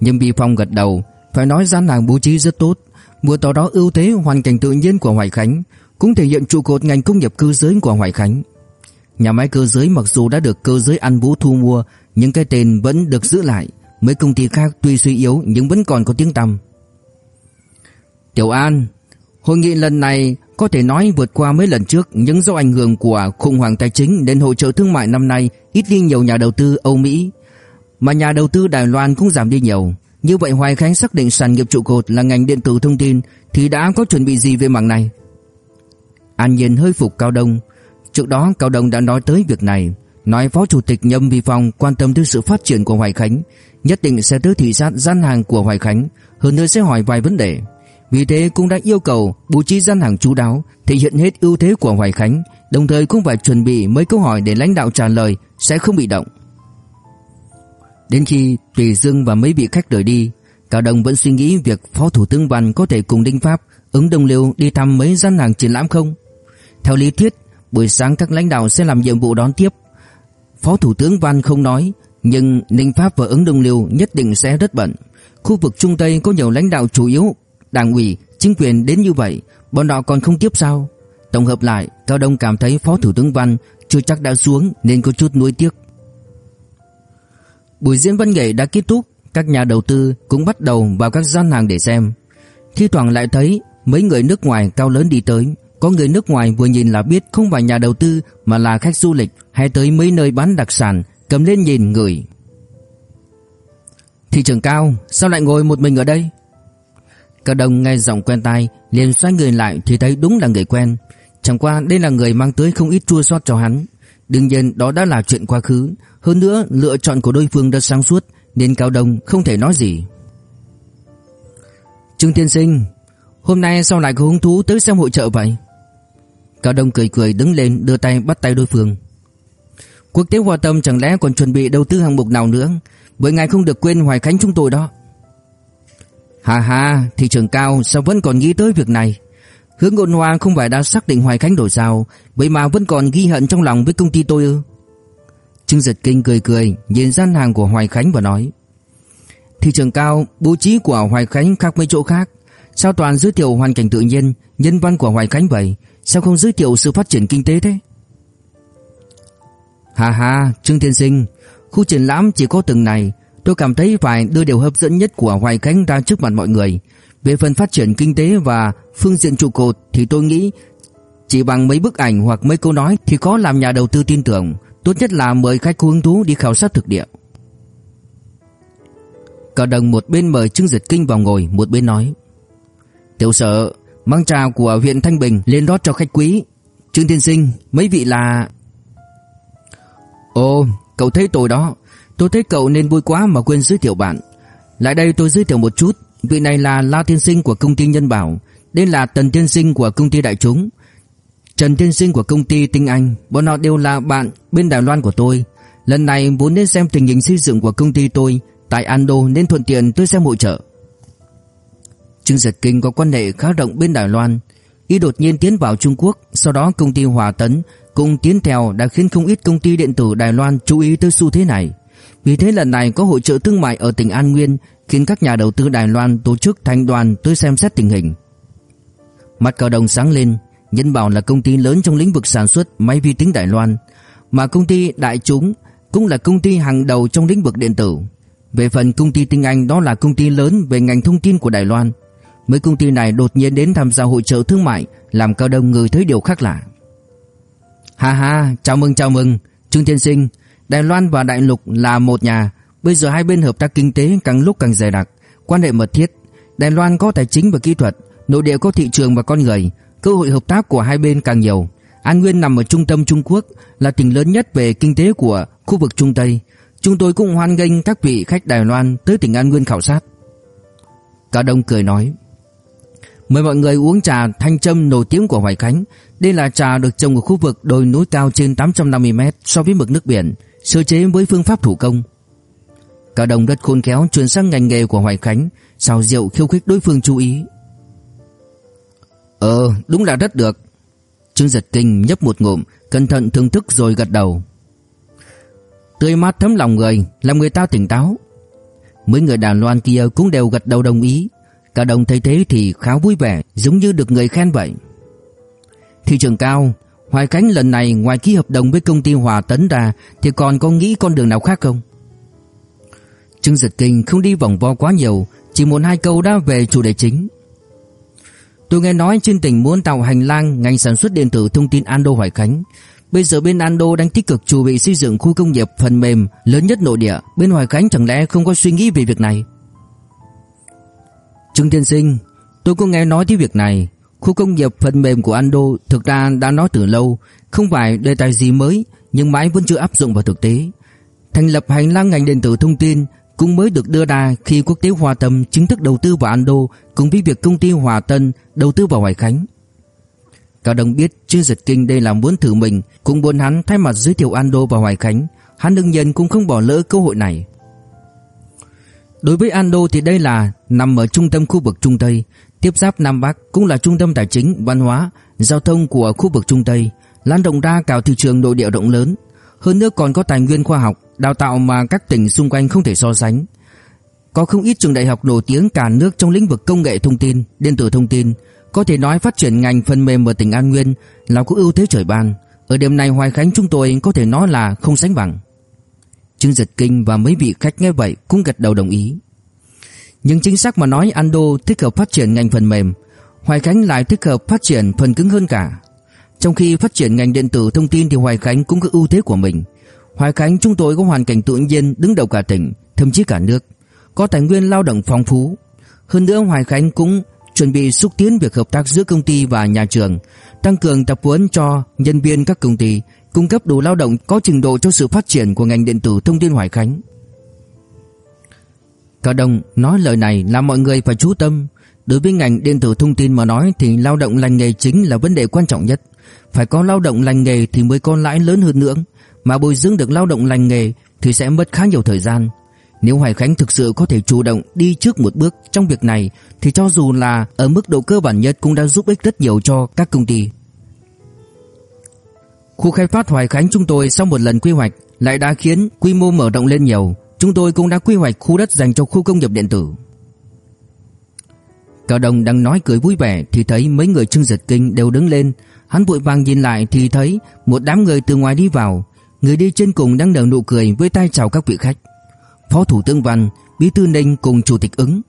Nhưng Bi Phong gật đầu, phải nói gian làng bố trí rất tốt, vừa tỏ đó ưu thế hoàn cảnh tự nhiên của Hoài Khánh, cũng thể hiện trụ cột ngành công nghiệp cơ giới của Hoài Khánh. Nhà máy cơ giới mặc dù đã được cơ giới ăn vũ thu mua, nhưng cái tên vẫn được giữ lại, mấy công ty khác tuy suy yếu nhưng vẫn còn có tiếng tăm. Tiểu An, hội nghị lần này có thể nói vượt qua mấy lần trước nhưng do ảnh hưởng của khủng hoảng tài chính nên hội trợ thương mại năm nay ít đi nhiều nhà đầu tư Âu Mỹ, mà nhà đầu tư Đài Loan cũng giảm đi nhiều. Như vậy Hoài Khánh xác định sản nghiệp trụ cột là ngành điện tử thông tin thì đã có chuẩn bị gì về mảng này? An Nhiên hơi phục Cao Đông. Trước đó Cao Đông đã nói tới việc này, nói Phó Chủ tịch Nhâm Vi Phong quan tâm tới sự phát triển của Hoài Khánh, nhất định sẽ tới thị sát gian hàng của Hoài Khánh, hơn nữa sẽ hỏi vài vấn đề. Vì thế cũng đã yêu cầu bố trí gian hàng chú đáo, thể hiện hết ưu thế của Hoài Khánh, đồng thời cũng phải chuẩn bị mấy câu hỏi để lãnh đạo trả lời sẽ không bị động. Đến khi Tùy Dương và mấy vị khách rời đi, Cao Đông vẫn suy nghĩ việc Phó Thủ tướng Văn có thể cùng Đinh Pháp ứng đồng liêu đi thăm mấy gian hàng triển lãm không. Theo lý thuyết, buổi sáng các lãnh đạo sẽ làm nhiệm vụ đón tiếp. Phó Thủ tướng Văn không nói, nhưng Ninh Pháp và ứng đồng liêu nhất định sẽ rất bận. Khu vực Trung Tây có nhiều lãnh đạo chủ yếu, đảng ủy, chính quyền đến như vậy, bọn họ còn không tiếp sao? Tổng hợp lại, Cao Đông cảm thấy Phó Thủ tướng Văn chưa chắc đã xuống nên có chút nuối tiếc. Buổi diễn văn nghệ đã kết thúc, các nhà đầu tư cũng bắt đầu vào các gian hàng để xem. Thi thoảng lại thấy mấy người nước ngoài cao lớn đi tới, có người nước ngoài vừa nhìn là biết không phải nhà đầu tư mà là khách du lịch hay tới mấy nơi bán đặc sản, cầm lên nhìn người. Thị trường cao, sao lại ngồi một mình ở đây? Cao Đông nghe giọng quen tai, liền xoay người lại thì thấy đúng là người quen. Chẳng qua đây là người mang tới không ít chua xót cho hắn. Đương nhiên đó đã là chuyện quá khứ, hơn nữa lựa chọn của đối phương đã sáng suốt nên Cao Đông không thể nói gì. Trương Tiên Sinh, hôm nay sao lại có hứng thú tới xem hội trợ vậy? Cao Đông cười cười đứng lên đưa tay bắt tay đối phương. Quốc tế hòa Tâm chẳng lẽ còn chuẩn bị đầu tư hạng mục nào nữa, bởi ngài không được quên Hoài Khánh chúng tôi đó. Hà hà, thị trường cao sao vẫn còn nghĩ tới việc này? Hướng Ngôn Hoa không phải đã xác định Hoài Khánh đổi sao, vậy mà vẫn còn ghi hận trong lòng với công ty tôi ư? Trương Giật Kinh cười cười, nhìn gian hàng của Hoài Khánh và nói: "Thị trường cao, bố trí của Hoài Khánh khác mấy chỗ khác, sao toàn giới thiệu hoàn cảnh tự nhiên, nhân văn của Hoài Khánh vậy, sao không giới thiệu sự phát triển kinh tế thế?" Hà hà, Trương Thiên Sinh, khu triển lãm chỉ có từng này, tôi cảm thấy phải đưa điều hấp dẫn nhất của Hoài Khánh ra trước mặt mọi người. Về phần phát triển kinh tế và phương diện trụ cột thì tôi nghĩ chỉ bằng mấy bức ảnh hoặc mấy câu nói thì có làm nhà đầu tư tin tưởng, tốt nhất là mời khách có hứng thú đi khảo sát thực địa. Cao đồng một bên mời Trương diệt Kinh vào ngồi, một bên nói: "Tiểu sở, mang trà của huyện Thanh Bình lên rót cho khách quý. Trương thiên Sinh, mấy vị là Ồ, cậu thấy tôi đó, tôi thấy cậu nên vui quá mà quên giới thiệu bạn. Lại đây tôi giới thiệu một chút, vị này là La thiên Sinh của công ty Nhân Bảo, đây là Tần thiên Sinh của công ty Đại Chúng, Trần Tiên Sinh của công ty Tinh Anh, bọn họ đều là bạn bên Đài Loan của tôi. Lần này muốn đến xem tình hình xây dựng của công ty tôi tại Ando nên thuận tiện tôi xem hội trợ. Trương Giật Kinh có quan hệ khá rộng bên Đài Loan, y đột nhiên tiến vào Trung Quốc, sau đó công ty Hòa Tấn cùng tiến theo đã khiến không ít công ty điện tử Đài Loan chú ý tới xu thế này. Vì thế lần này có hội trợ thương mại ở tỉnh An Nguyên khiến các nhà đầu tư Đài Loan tổ chức thành đoàn tới xem xét tình hình. Mặt cờ đồng sáng lên, Nhân Bảo là công ty lớn trong lĩnh vực sản xuất máy vi tính Đài Loan, mà công ty Đại Chúng cũng là công ty hàng đầu trong lĩnh vực điện tử. Về phần công ty Tinh Anh đó là công ty lớn về ngành thông tin của Đài Loan. Mấy công ty này đột nhiên đến tham gia hội trợ thương mại, làm Cao Đông người thấy điều khác lạ. Ha ha, chào mừng chào mừng, Trương Thiên Sinh, Đài Loan và Đại Lục là một nhà, bây giờ hai bên hợp tác kinh tế càng lúc càng dày đặc, quan hệ mật thiết. Đài Loan có tài chính và kỹ thuật, nội địa có thị trường và con người, cơ hội hợp tác của hai bên càng nhiều. An Nguyên nằm ở trung tâm Trung Quốc, là tỉnh lớn nhất về kinh tế của khu vực Trung Tây. Chúng tôi cũng hoan nghênh các vị khách Đài Loan tới tỉnh An Nguyên khảo sát. Cả Đông cười nói. Mời mọi người uống trà thanh châm nổi tiếng của Hoài Khánh. Đây là trà được trồng ở khu vực đồi núi cao trên 850m so với mực nước biển, sơ chế với phương pháp thủ công. Cả đồng rất khôn khéo chuyển sang ngành nghề của Hoài Khánh, xào rượu khiêu khích đối phương chú ý. Ờ, đúng là rất được. Trương Giật Kinh nhấp một ngụm, cẩn thận thưởng thức rồi gật đầu. Tươi mát thấm lòng người, làm người ta tỉnh táo. Mấy người đàn loan kia cũng đều gật đầu đồng ý. Cả đồng thấy thế thì khá vui vẻ, giống như được người khen vậy. Thị trường cao, Hoài Khánh lần này ngoài ký hợp đồng với công ty Hòa Tấn ra thì còn có nghĩ con đường nào khác không? Trương Giật Kinh không đi vòng vo quá nhiều, chỉ muốn hai câu đã về chủ đề chính. Tôi nghe nói trên tỉnh muốn tạo hành lang ngành sản xuất điện tử thông tin Ando Hoài Khánh. Bây giờ bên Ando đang tích cực chuẩn bị xây dựng khu công nghiệp phần mềm lớn nhất nội địa. Bên Hoài Khánh chẳng lẽ không có suy nghĩ về việc này? Trương Thiên Sinh, tôi có nghe nói tới việc này. Khu công nghiệp phần mềm của Ando thực ra đã nói từ lâu, không phải đề tài gì mới, nhưng mãi vẫn chưa áp dụng vào thực tế. Thành lập hành lang ngành điện tử thông tin cũng mới được đưa ra khi quốc tế Hòa Tâm chính thức đầu tư vào Ando cùng với việc công ty Hòa Tân đầu tư vào Hoài Khánh. Cao Đông biết Trương Giật Kinh đây là muốn thử mình, cũng muốn hắn thay mặt giới thiệu Ando vào Hoài Khánh, hắn đương nhiên cũng không bỏ lỡ cơ hội này. Đối với Ando thì đây là nằm ở trung tâm khu vực Trung Tây, tiếp giáp Nam Bắc cũng là trung tâm tài chính, văn hóa, giao thông của khu vực Trung Tây, lan rộng ra cả thị trường nội địa rộng lớn, hơn nữa còn có tài nguyên khoa học, đào tạo mà các tỉnh xung quanh không thể so sánh. Có không ít trường đại học nổi tiếng cả nước trong lĩnh vực công nghệ thông tin, điện tử thông tin, có thể nói phát triển ngành phần mềm ở tỉnh An Nguyên là có ưu thế trời ban. Ở điểm này Hoài Khánh chúng tôi có thể nói là không sánh bằng. Trương Giật Kinh và mấy vị khách nghe vậy cũng gật đầu đồng ý. Nhưng chính xác mà nói Ando thích hợp phát triển ngành phần mềm, Hoài Khánh lại thích hợp phát triển phần cứng hơn cả. Trong khi phát triển ngành điện tử thông tin thì Hoài Khánh cũng có ưu thế của mình. Hoài Khánh chúng tôi có hoàn cảnh tự nhiên đứng đầu cả tỉnh, thậm chí cả nước, có tài nguyên lao động phong phú. Hơn nữa Hoài Khánh cũng chuẩn bị xúc tiến việc hợp tác giữa công ty và nhà trường, tăng cường tập huấn cho nhân viên các công ty, cung cấp đủ lao động có trình độ cho sự phát triển của ngành điện tử thông tin Hoài Khánh. Cả đồng nói lời này làm mọi người phải chú tâm. Đối với ngành điện tử thông tin mà nói thì lao động lành nghề chính là vấn đề quan trọng nhất. Phải có lao động lành nghề thì mới có lãi lớn hơn nữa. Mà bồi dưỡng được lao động lành nghề thì sẽ mất khá nhiều thời gian. Nếu Hoài Khánh thực sự có thể chủ động đi trước một bước trong việc này thì cho dù là ở mức độ cơ bản nhất cũng đã giúp ích rất nhiều cho các công ty. Khu khai phát Hoài Khánh chúng tôi sau một lần quy hoạch lại đã khiến quy mô mở rộng lên nhiều. Chúng tôi cũng đã quy hoạch khu đất dành cho khu công nghiệp điện tử. Cao Đông đang nói cười vui vẻ thì thấy mấy người Trương Giật Kinh đều đứng lên, hắn vội vàng nhìn lại thì thấy một đám người từ ngoài đi vào, người đi trên cùng đang nở nụ cười với tay chào các vị khách. Phó Thủ tướng Văn, Bí thư Ninh cùng Chủ tịch ứng.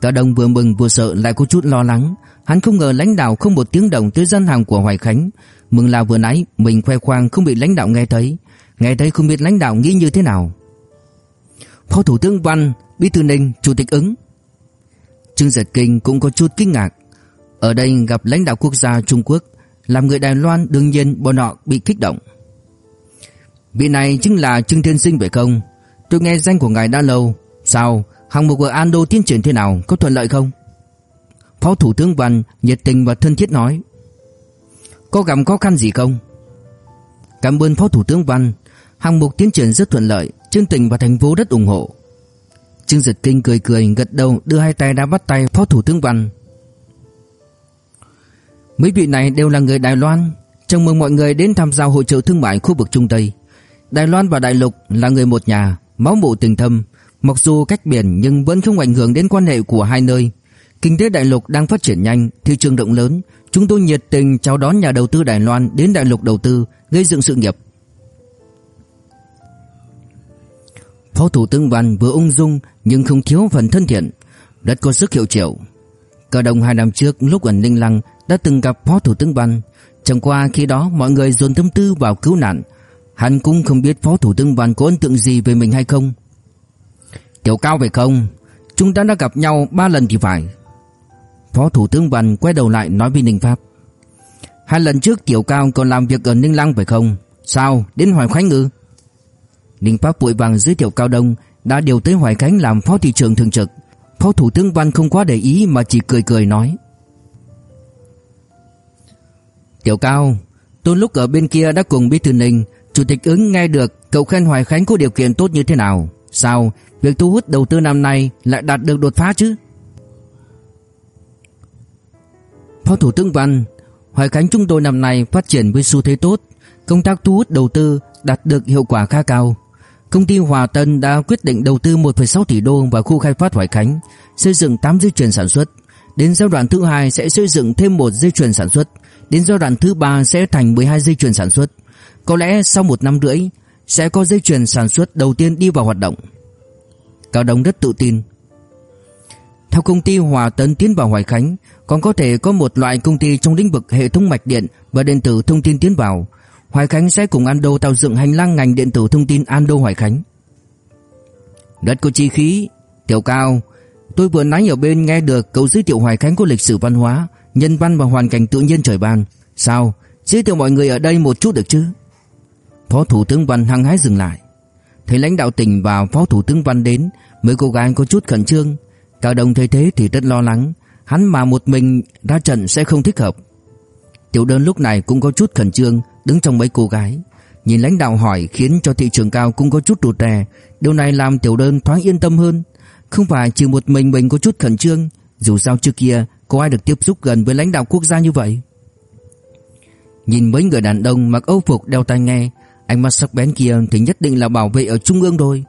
cả Đông vừa mừng vừa sợ lại có chút lo lắng, hắn không ngờ lãnh đạo không một tiếng động tới gian hàng của Hoài Khánh, mừng là vừa nãy mình khoe khoang không bị lãnh đạo nghe thấy, nghe thấy không biết lãnh đạo nghĩ như thế nào. Phó Thủ tướng Văn, Bí thư Ninh, Chủ tịch ứng. Trương Giật Kinh cũng có chút kinh ngạc. Ở đây gặp lãnh đạo quốc gia Trung Quốc, làm người Đài Loan đương nhiên bọn họ bị kích động. Vị này chính là Trương Thiên Sinh phải không? Tôi nghe danh của ngài đã lâu. Sao? Hạng mục của Ando tiến triển thế nào? Có thuận lợi không? Phó Thủ tướng Văn nhiệt tình và thân thiết nói. Có gặp khó khăn gì không? Cảm ơn Phó Thủ tướng Văn. Hạng mục tiến triển rất thuận lợi. Chương tỉnh và thành phố rất ủng hộ. Trương Giật Kinh cười cười, gật đầu, đưa hai tay đã bắt tay Phó Thủ tướng Văn. Mấy vị này đều là người Đài Loan. Chào mừng mọi người đến tham gia hội trợ thương mại khu vực Trung Tây. Đài Loan và Đại Lục là người một nhà, máu mủ tình thâm. Mặc dù cách biển nhưng vẫn không ảnh hưởng đến quan hệ của hai nơi. Kinh tế Đại Lục đang phát triển nhanh, thị trường rộng lớn. Chúng tôi nhiệt tình chào đón nhà đầu tư Đài Loan đến Đại Lục đầu tư, gây dựng sự nghiệp. Phó Thủ tướng Văn vừa ung dung nhưng không thiếu phần thân thiện, rất có sức hiệu triệu. Cả đồng hai năm trước lúc ở Ninh Lăng đã từng gặp Phó Thủ tướng Văn, chẳng qua khi đó mọi người dồn tâm tư vào cứu nạn, hắn cũng không biết Phó Thủ tướng Văn có ấn tượng gì về mình hay không. Tiểu Cao phải không? Chúng ta đã gặp nhau ba lần thì phải. Phó Thủ tướng Văn quay đầu lại nói với Ninh Pháp. Hai lần trước Tiểu Cao còn làm việc ở Ninh Lăng phải không? Sao? Đến Hoài Khánh ư? Ninh Pháp vội vàng giới thiệu Cao Đông đã điều tới Hoài Khánh làm phó thị trưởng thường trực. Phó Thủ tướng Văn không quá để ý mà chỉ cười cười nói. Tiểu Cao, tôi lúc ở bên kia đã cùng Bí thư Ninh, Chủ tịch ứng nghe được cậu khen Hoài Khánh có điều kiện tốt như thế nào. Sao? Việc thu hút đầu tư năm nay lại đạt được đột phá chứ? Phó Thủ tướng Văn, Hoài Khánh chúng tôi năm nay phát triển với xu thế tốt, công tác thu hút đầu tư đạt được hiệu quả khá cao. Công ty Hòa Tân đã quyết định đầu tư 1,6 tỷ đô vào khu khai phát Hoài Khánh, xây dựng 8 dây chuyền sản xuất. Đến giai đoạn thứ hai sẽ xây dựng thêm một dây chuyền sản xuất, đến giai đoạn thứ ba sẽ thành 12 dây chuyền sản xuất. Có lẽ sau một năm rưỡi sẽ có dây chuyền sản xuất đầu tiên đi vào hoạt động. Cao Đông rất tự tin. Theo công ty Hòa tấn tiến vào Hoài Khánh, còn có thể có một loại công ty trong lĩnh vực hệ thống mạch điện và điện tử thông tin tiến vào. Hoài Khánh sẽ cùng Ando tạo dựng hành lang ngành điện tử thông tin Ando Hoài Khánh. đất có chi khí, Tiểu Cao, tôi vừa nãy ở bên nghe được cậu giới thiệu Hoài Khánh có lịch sử văn hóa, nhân văn và hoàn cảnh tự nhiên trời ban. Sao? Giới thiệu mọi người ở đây một chút được chứ? Phó Thủ tướng Văn hăng hái dừng lại. Thấy lãnh đạo tỉnh và Phó Thủ tướng Văn đến, mấy cô gái có chút khẩn trương. Cao Đông thấy thế thì rất lo lắng, hắn mà một mình ra trận sẽ không thích hợp. Tiểu đơn lúc này cũng có chút khẩn trương, đứng trong mấy cô gái. Nhìn lãnh đạo hỏi khiến cho thị trường cao cũng có chút rụt rè, điều này làm tiểu đơn thoáng yên tâm hơn. Không phải chỉ một mình mình có chút khẩn trương, dù sao trước kia có ai được tiếp xúc gần với lãnh đạo quốc gia như vậy. Nhìn mấy người đàn ông mặc âu phục đeo tai nghe, Ánh mắt sắc bén kia thì nhất định là bảo vệ ở trung ương rồi.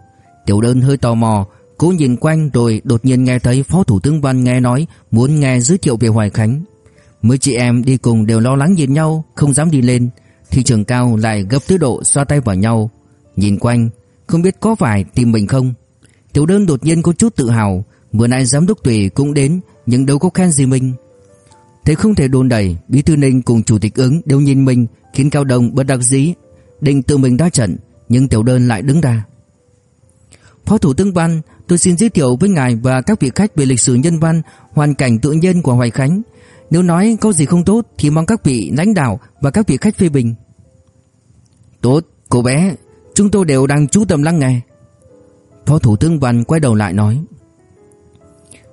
Tiểu đơn hơi tò mò, Cố nhìn quanh rồi đột nhiên nghe thấy Phó Thủ tướng Văn nghe nói, Muốn nghe giới thiệu về Hoài Khánh. Mấy chị em đi cùng đều lo lắng nhìn nhau, Không dám đi lên. Thị trường cao lại gấp tứ độ xoa tay vào nhau. Nhìn quanh, Không biết có phải tìm mình không? Tiểu đơn đột nhiên có chút tự hào, Vừa nãy giám đốc tùy cũng đến, Nhưng đâu có khen gì mình. Thế không thể đồn đẩy, Bí thư Ninh cùng chủ tịch ứng đều nhìn mình, Khiến Cao Đồng bất đắc dĩ định tự mình ra trận, nhưng tiểu đơn lại đứng ra. Phó Thủ tướng Văn, tôi xin giới thiệu với ngài và các vị khách về lịch sử nhân văn, hoàn cảnh tự nhiên của Hoài Khánh. Nếu nói có gì không tốt thì mong các vị lãnh đạo và các vị khách phê bình. Tốt, cô bé, chúng tôi đều đang chú tâm lắng nghe. Phó Thủ tướng Văn quay đầu lại nói.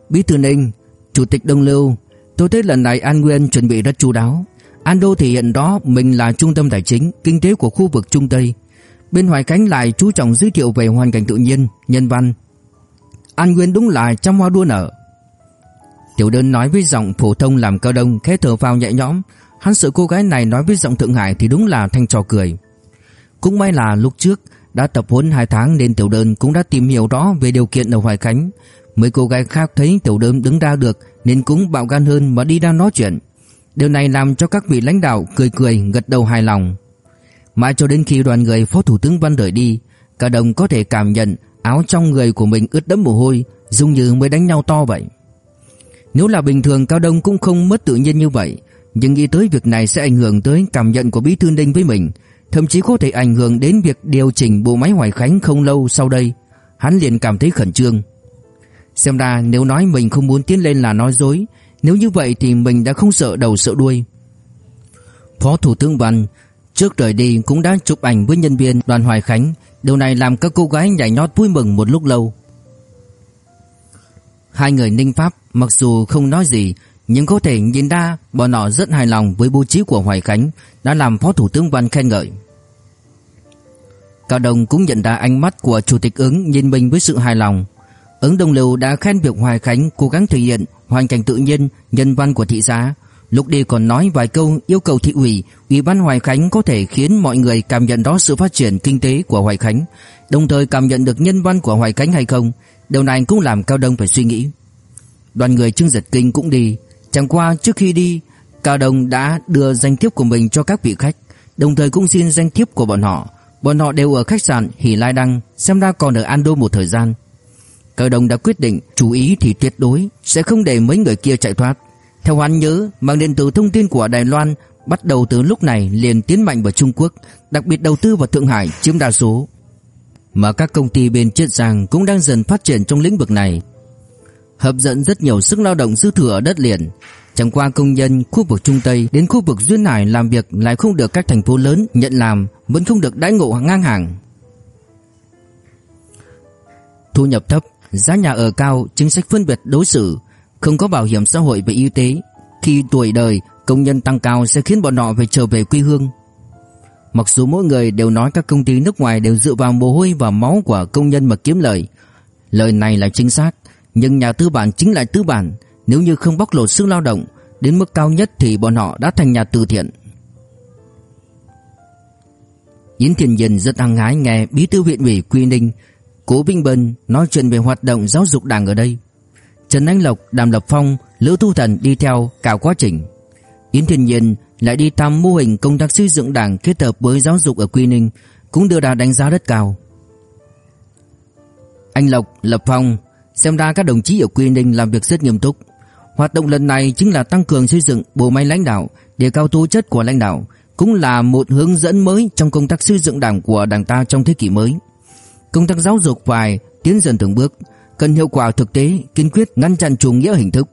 Bí thư Ninh, Chủ tịch Đông Lưu, tôi thấy lần này An Nguyên chuẩn bị rất chú đáo. Ando thể hiện đó mình là trung tâm tài chính, kinh tế của khu vực Trung Tây. Bên Hoài cánh lại chú trọng giới thiệu về hoàn cảnh tự nhiên, nhân văn. An Nguyên đúng là trăm hoa đua nở. Tiểu đơn nói với giọng phổ thông làm cao đông khẽ thở vào nhẹ nhõm. Hắn sợ cô gái này nói với giọng Thượng Hải thì đúng là thanh trò cười. Cũng may là lúc trước đã tập huấn 2 tháng nên tiểu đơn cũng đã tìm hiểu rõ về điều kiện ở Hoài Khánh. Mấy cô gái khác thấy tiểu đơn đứng ra được nên cũng bạo gan hơn mà đi ra nói chuyện. Điều này làm cho các vị lãnh đạo cười cười gật đầu hài lòng. Mãi cho đến khi đoàn người Phó Thủ tướng Văn rời đi, cả đồng có thể cảm nhận áo trong người của mình ướt đẫm mồ hôi, dung như mới đánh nhau to vậy. Nếu là bình thường Cao Đông cũng không mất tự nhiên như vậy, nhưng nghĩ tới việc này sẽ ảnh hưởng tới cảm nhận của Bí Thư Ninh với mình, thậm chí có thể ảnh hưởng đến việc điều chỉnh bộ máy Hoài Khánh không lâu sau đây, hắn liền cảm thấy khẩn trương. Xem ra nếu nói mình không muốn tiến lên là nói dối, nếu như vậy thì mình đã không sợ đầu sợ đuôi. Phó Thủ tướng Văn Trước rời đi cũng đã chụp ảnh với nhân viên đoàn Hoài Khánh. Điều này làm các cô gái nhảy nhót vui mừng một lúc lâu. Hai người Ninh Pháp, mặc dù không nói gì, Nhưng có thể nhìn ra bọn họ rất hài lòng với bố trí của Hoài Khánh, Đã làm Phó Thủ tướng Văn khen ngợi. Cao Đồng cũng nhận ra ánh mắt của Chủ tịch ứng, nhìn mình với sự hài lòng. Ứng Đông Lưu đã khen việc Hoài Khánh cố gắng thể hiện hoàn cảnh tự nhiên, nhân văn của thị xã. Lúc đi còn nói vài câu yêu cầu thị ủy, ủy ban Hoài Khánh có thể khiến mọi người cảm nhận rõ sự phát triển kinh tế của Hoài Khánh, đồng thời cảm nhận được nhân văn của Hoài Khánh hay không. Điều này cũng làm Cao Đông phải suy nghĩ. Đoàn người Trương Giật Kinh cũng đi, chẳng qua trước khi đi, Cao Đông đã đưa danh thiếp của mình cho các vị khách, đồng thời cũng xin danh thiếp của bọn họ. Bọn họ đều ở khách sạn Hỷ Lai Đăng Xem ra còn ở Ando một thời gian Cao Đông đã quyết định chú ý thì tuyệt đối Sẽ không để mấy người kia chạy thoát. Theo hắn nhớ Mạng điện tử thông tin của Đài Loan Bắt đầu từ lúc này liền tiến mạnh vào Trung Quốc Đặc biệt đầu tư vào Thượng Hải chiếm đa số. Mà các công ty bên Chiết Giang Cũng đang dần phát triển trong lĩnh vực này. Hấp dẫn rất nhiều sức lao động dư thừa ở đất liền. Chẳng qua công nhân khu vực Trung Tây đến khu vực Duyên Hải làm việc lại không được các thành phố lớn nhận làm, vẫn không được đãi ngộ ngang hàng. Thu nhập thấp, giá nhà ở cao, chính sách phân biệt đối xử, không có bảo hiểm xã hội và y tế. Khi tuổi đời, công nhân tăng cao sẽ khiến bọn họ phải trở về quê hương. Mặc dù mỗi người đều nói các công ty nước ngoài đều dựa vào mồ hôi và máu của công nhân mà kiếm lời. Lời này là chính xác, nhưng nhà tư bản chính là tư bản, nếu như không bóc lột sức lao động Đến mức cao nhất thì bọn họ đã thành nhà từ thiện Yến Thiên Nhân rất hăng hái nghe Bí thư huyện ủy Quy Ninh Cố Vinh Bân nói chuyện về hoạt động giáo dục đảng ở đây. Trần Anh Lộc, Đàm Lập Phong, Lữ Thu Thần đi theo cả quá trình. Yến Thiên Nhiên lại đi thăm mô hình công tác xây dựng đảng kết hợp với giáo dục ở Quy Ninh Cũng đưa ra đánh giá rất cao. Anh Lộc, Lập Phong Xem ra các đồng chí ở Quy Ninh làm việc rất nghiêm túc. Hoạt động lần này chính là tăng cường xây dựng bộ máy lãnh đạo, đề cao tố chất của lãnh đạo, cũng là một hướng dẫn mới trong công tác xây dựng đảng của đảng ta trong thế kỷ mới. Công tác giáo dục phải tiến dần từng bước, cần hiệu quả thực tế, kiên quyết ngăn chặn chủ nghĩa hình thức.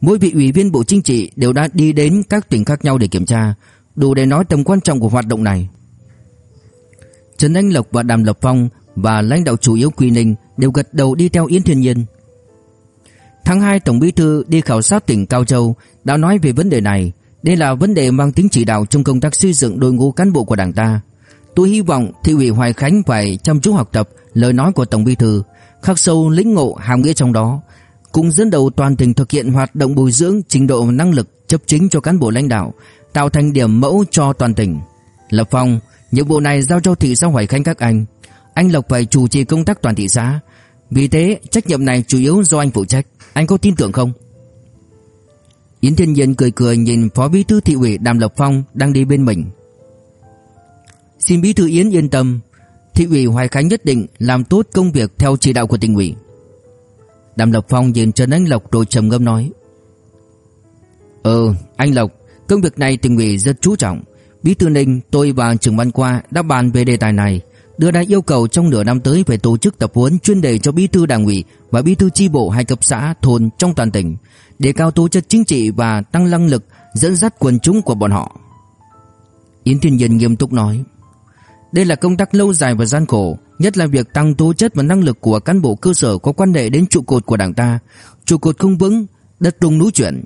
Mỗi vị ủy viên Bộ Chính trị đều đã đi đến các tỉnh khác nhau để kiểm tra, đủ để nói tầm quan trọng của hoạt động này. Trần Anh Lộc và Đàm Lập Phong và lãnh đạo chủ yếu Quy Ninh đều gật đầu đi theo Yến Thiên Nhiên. Tháng 2 Tổng Bí thư đi khảo sát tỉnh Cao Châu đã nói về vấn đề này. Đây là vấn đề mang tính chỉ đạo trong công tác xây dựng đội ngũ cán bộ của Đảng ta. Tôi hy vọng thị ủy Hoài Khánh phải chăm chú học tập lời nói của Tổng Bí thư, khắc sâu lĩnh ngộ hàm nghĩa trong đó, cùng dẫn đầu toàn tỉnh thực hiện hoạt động bồi dưỡng trình độ năng lực chấp chính cho cán bộ lãnh đạo, tạo thành điểm mẫu cho toàn tỉnh. Lập Phong, nhiệm vụ này giao cho thị xã Hoài Khánh các anh. Anh Lộc phải chủ trì công tác toàn thị xã. Vì thế, trách nhiệm này chủ yếu do anh phụ trách. Anh có tin tưởng không? Yến Thiên Nhiên cười cười nhìn Phó Bí thư thị ủy Đàm Lập Phong đang đi bên mình. Xin Bí thư Yến yên tâm, thị ủy Hoài Khánh nhất định làm tốt công việc theo chỉ đạo của tỉnh ủy. Đàm lộc Phong nhìn Trần Anh Lộc rồi trầm ngâm nói: "Ừ, anh Lộc, công việc này tỉnh ủy rất chú trọng. Bí thư Ninh, tôi và trưởng ban qua đã bàn về đề tài này." đưa ra yêu cầu trong nửa năm tới phải tổ chức tập huấn chuyên đề cho bí thư đảng ủy và bí thư chi bộ hai cấp xã thôn trong toàn tỉnh, để cao tố chất chính trị và tăng năng lực dẫn dắt quần chúng của bọn họ. Yến Thiên Nhân nghiêm túc nói: "Đây là công tác lâu dài và gian khổ, nhất là việc tăng tố chất và năng lực của cán bộ cơ sở có quan hệ đến trụ cột của Đảng ta, trụ cột không vững, đất rung núi chuyển."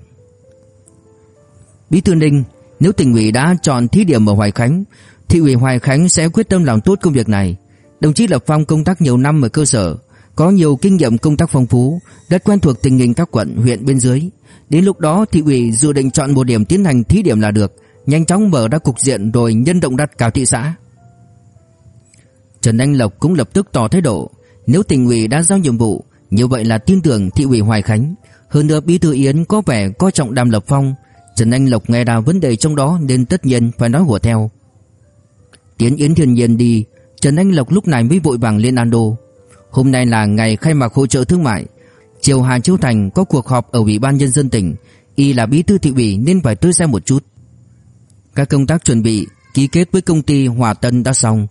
Bí thư Ninh, nếu tỉnh ủy đã chọn thí điểm ở Hoài Khánh, Thị ủy Hoài Khánh sẽ quyết tâm làm tốt công việc này. Đồng chí Lập Phong công tác nhiều năm ở cơ sở, có nhiều kinh nghiệm công tác phong phú, rất quen thuộc tình hình các quận, huyện bên dưới. Đến lúc đó thị ủy dự định chọn một điểm tiến hành thí điểm là được, nhanh chóng mở ra cục diện rồi nhân động đặt cả thị xã. Trần Anh Lộc cũng lập tức tỏ thái độ, nếu tỉnh ủy đã giao nhiệm vụ, như vậy là tin tưởng thị ủy Hoài Khánh. Hơn nữa Bí thư Yến có vẻ coi trọng Đàm Lập Phong, Trần Anh Lộc nghe ra vấn đề trong đó nên tất nhiên phải nói hùa theo. Tiến Yến Thiên Nhiên đi, Trần Anh Lộc lúc này mới vội vàng lên Ando. Hôm nay là ngày khai mạc hỗ trợ thương mại. Chiều Hà Châu Thành có cuộc họp ở Ủy ban nhân dân tỉnh, y là bí thư thị ủy nên phải tới xem một chút. Các công tác chuẩn bị, ký kết với công ty Hòa Tân đã xong.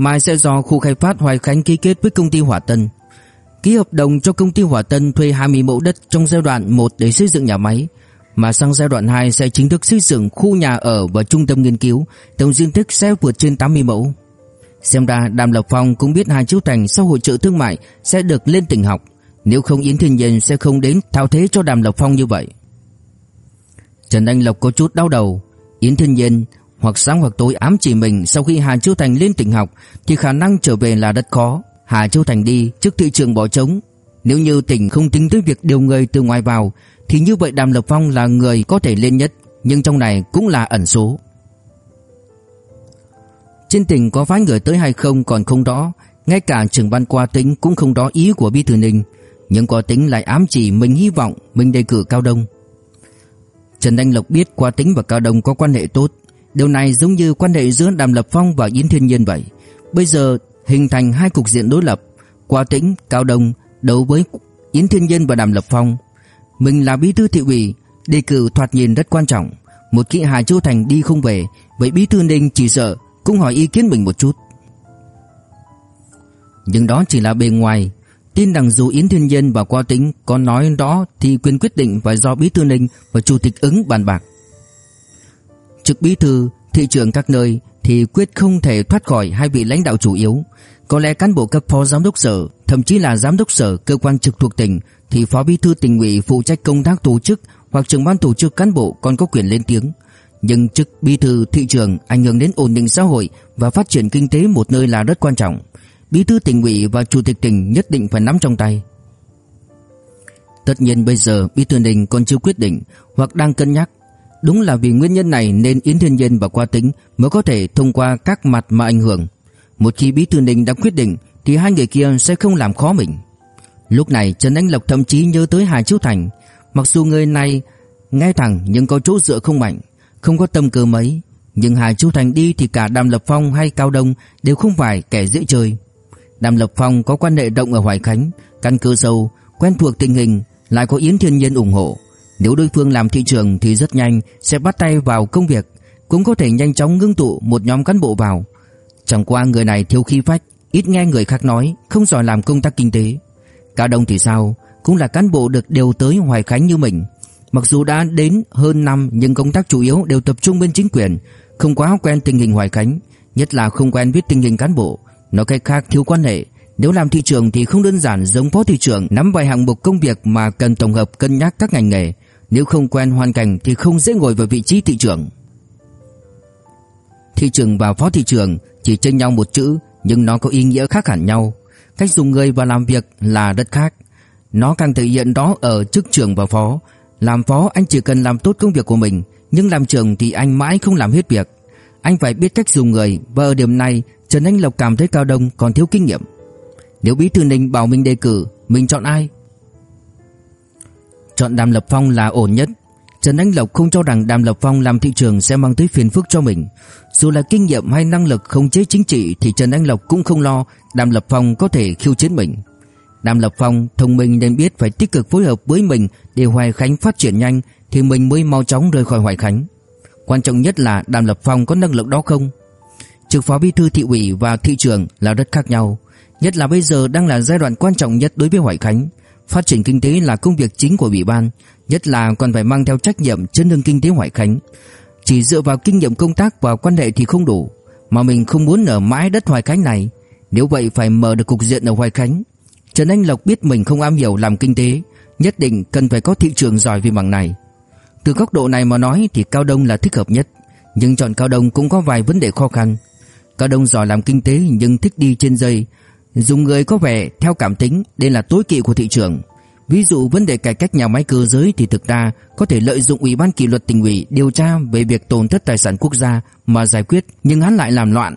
Mai sẽ do khu khai phát Hoài Khánh ký kết với công ty Hòa Tân. Ký hợp đồng cho công ty Hòa Tân thuê 20 mẫu đất trong giai đoạn 1 để xây dựng nhà máy, mà sang giai đoạn 2 sẽ chính thức xây dựng khu nhà ở và trung tâm nghiên cứu, tổng diện tích sẽ vượt trên 80 mẫu. Xem ra Đàm Lộc Phong cũng biết Hà Chiếu Thành sau hội trợ thương mại sẽ được lên tỉnh học, nếu không Yến Thiên Nhiên sẽ không đến thao thế cho Đàm Lộc Phong như vậy. Trần Anh Lộc có chút đau đầu, Yến Thiên Nhiên hoặc sáng hoặc tối ám chỉ mình sau khi Hà Châu Thành lên tỉnh học thì khả năng trở về là rất khó. Hà Châu Thành đi trước thị trường bỏ trống, nếu như tỉnh không tính tới việc điều người từ ngoài vào thì như vậy Đàm Lập Phong là người có thể lên nhất, nhưng trong này cũng là ẩn số. Trên tỉnh có phái người tới hay không còn không rõ, ngay cả trưởng ban qua tính cũng không rõ ý của Bi thư Ninh, nhưng qua tính lại ám chỉ mình hy vọng mình đề cử Cao Đông. Trần Anh Lộc biết qua tính và Cao Đông có quan hệ tốt, Điều này giống như quan hệ giữa Đàm Lập Phong và Yến Thiên Nhiên vậy. Bây giờ hình thành hai cục diện đối lập, Qua Tĩnh, Cao Đông đấu với Yến Thiên Nhiên và Đàm Lập Phong. Mình là bí thư thị ủy, đề cử thoạt nhìn rất quan trọng. Một khi Hà Châu Thành đi không về, vậy bí thư Ninh chỉ sợ cũng hỏi ý kiến mình một chút. Nhưng đó chỉ là bề ngoài, tin rằng dù Yến Thiên Nhiên và Qua Tĩnh có nói đó thì quyền quyết định phải do bí thư Ninh và chủ tịch ứng bàn bạc. Trực bí thư, thị trưởng các nơi thì quyết không thể thoát khỏi hai vị lãnh đạo chủ yếu. Có lẽ cán bộ cấp phó giám đốc sở, thậm chí là giám đốc sở cơ quan trực thuộc tỉnh thì phó bí thư tỉnh ủy phụ trách công tác tổ chức hoặc trưởng ban tổ chức cán bộ còn có quyền lên tiếng. Nhưng chức bí thư thị trưởng ảnh hưởng đến ổn định xã hội và phát triển kinh tế một nơi là rất quan trọng. Bí thư tỉnh ủy và chủ tịch tỉnh nhất định phải nắm trong tay. Tất nhiên bây giờ bí thư tỉnh còn chưa quyết định hoặc đang cân nhắc. Đúng là vì nguyên nhân này nên Yến Thiên Nhiên và Qua Tính mới có thể thông qua các mặt mà ảnh hưởng. Một khi bí thư Ninh đã quyết định thì hai người kia sẽ không làm khó mình. Lúc này Trần Anh Lộc thậm chí nhớ tới Hà Chiếu Thành, mặc dù người này ngay thẳng nhưng có chỗ dựa không mạnh, không có tâm cơ mấy, nhưng Hà Chiếu Thành đi thì cả Đàm Lập Phong hay Cao Đông đều không phải kẻ dễ chơi. Đàm Lập Phong có quan hệ rộng ở Hoài Khánh, căn cơ sâu, quen thuộc tình hình, lại có Yến Thiên Nhiên ủng hộ. Nếu đối phương làm thị trường thì rất nhanh sẽ bắt tay vào công việc, cũng có thể nhanh chóng ngưng tụ một nhóm cán bộ vào. Chẳng qua người này thiếu khí phách, ít nghe người khác nói, không giỏi làm công tác kinh tế. Cao Đông thì sao, cũng là cán bộ được điều tới Hoài Khánh như mình. Mặc dù đã đến hơn năm nhưng công tác chủ yếu đều tập trung bên chính quyền, không quá quen tình hình Hoài Khánh, nhất là không quen biết tình hình cán bộ, Nói cách khác thiếu quan hệ Nếu làm thị trường thì không đơn giản giống phó thị trưởng Nắm vài hạng mục công việc mà cần tổng hợp cân nhắc các ngành nghề nếu không quen hoàn cảnh thì không dễ ngồi vào vị trí thị trưởng. Thị trưởng và phó thị trưởng chỉ chênh nhau một chữ Nhưng nó có ý nghĩa khác hẳn nhau. Cách dùng người và làm việc là rất khác. Nó càng thể hiện đó ở chức trưởng và phó. Làm phó anh chỉ cần làm tốt công việc của mình Nhưng làm trưởng thì anh mãi không làm hết việc. Anh phải biết cách dùng người Và ở điểm này Trần Anh Lộc cảm thấy Cao Đông còn thiếu kinh nghiệm. Nếu Bí thư Ninh bảo mình đề cử, mình chọn ai? Chọn Đàm Lập Phong là ổn nhất. Trần Anh Lộc không cho rằng Đàm Lập Phong làm thị trường sẽ mang tới phiền phức cho mình. Dù là kinh nghiệm hay năng lực không chế chính trị thì Trần Anh Lộc cũng không lo Đàm Lập Phong có thể khiêu chiến mình. Đàm Lập Phong thông minh nên biết phải tích cực phối hợp với mình để Hoài Khánh phát triển nhanh thì mình mới mau chóng rời khỏi Hoài Khánh. Quan trọng nhất là Đàm Lập Phong có năng lực đó không? Trực phó bí thư thị ủy và thị trưởng là rất khác nhau, nhất là bây giờ đang là giai đoạn quan trọng nhất đối với Hoài Khánh. Phát triển kinh tế là công việc chính của ủy ban, nhất là còn phải mang theo trách nhiệm chấn hưng kinh tế Hoài Khánh. Chỉ dựa vào kinh nghiệm công tác và quan hệ thì không đủ, mà mình không muốn ở mãi đất Hoài Khánh này. Nếu vậy phải mở được cục diện ở Hoài Khánh. Trần Anh Lộc biết mình không am hiểu làm kinh tế, nhất định cần phải có thị trường giỏi về mảng này. Từ góc độ này mà nói thì Cao Đông là thích hợp nhất, nhưng chọn Cao Đông cũng có vài vấn đề khó khăn. Cao Đông giỏi làm kinh tế nhưng thích đi trên dây, dùng người có vẻ theo cảm tính, đây là tối kỵ của thị trường. Ví dụ vấn đề cải cách nhà máy cơ giới thì thực ra có thể lợi dụng Ủy ban kỷ luật tỉnh ủy điều tra về việc tổn thất tài sản quốc gia mà giải quyết, nhưng hắn lại làm loạn.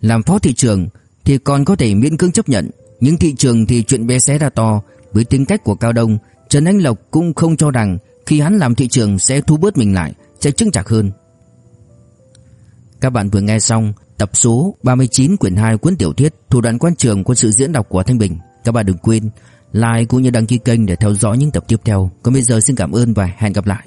Làm phó thị trường thì còn có thể miễn cưỡng chấp nhận, nhưng thị trường thì chuyện bé xé ra to, với tính cách của Cao Đông, Trần Anh Lộc cũng không cho rằng khi hắn làm thị trường sẽ thu bớt mình lại, sẽ chứng chặt hơn. Các bạn vừa nghe xong tập số 39 quyển 2 cuốn tiểu thuyết Thủ đoạn quan trường của sự diễn đọc của Thanh Bình. Các bạn đừng quên like cũng như đăng ký kênh để theo dõi những tập tiếp theo. Còn bây giờ xin cảm ơn và hẹn gặp lại.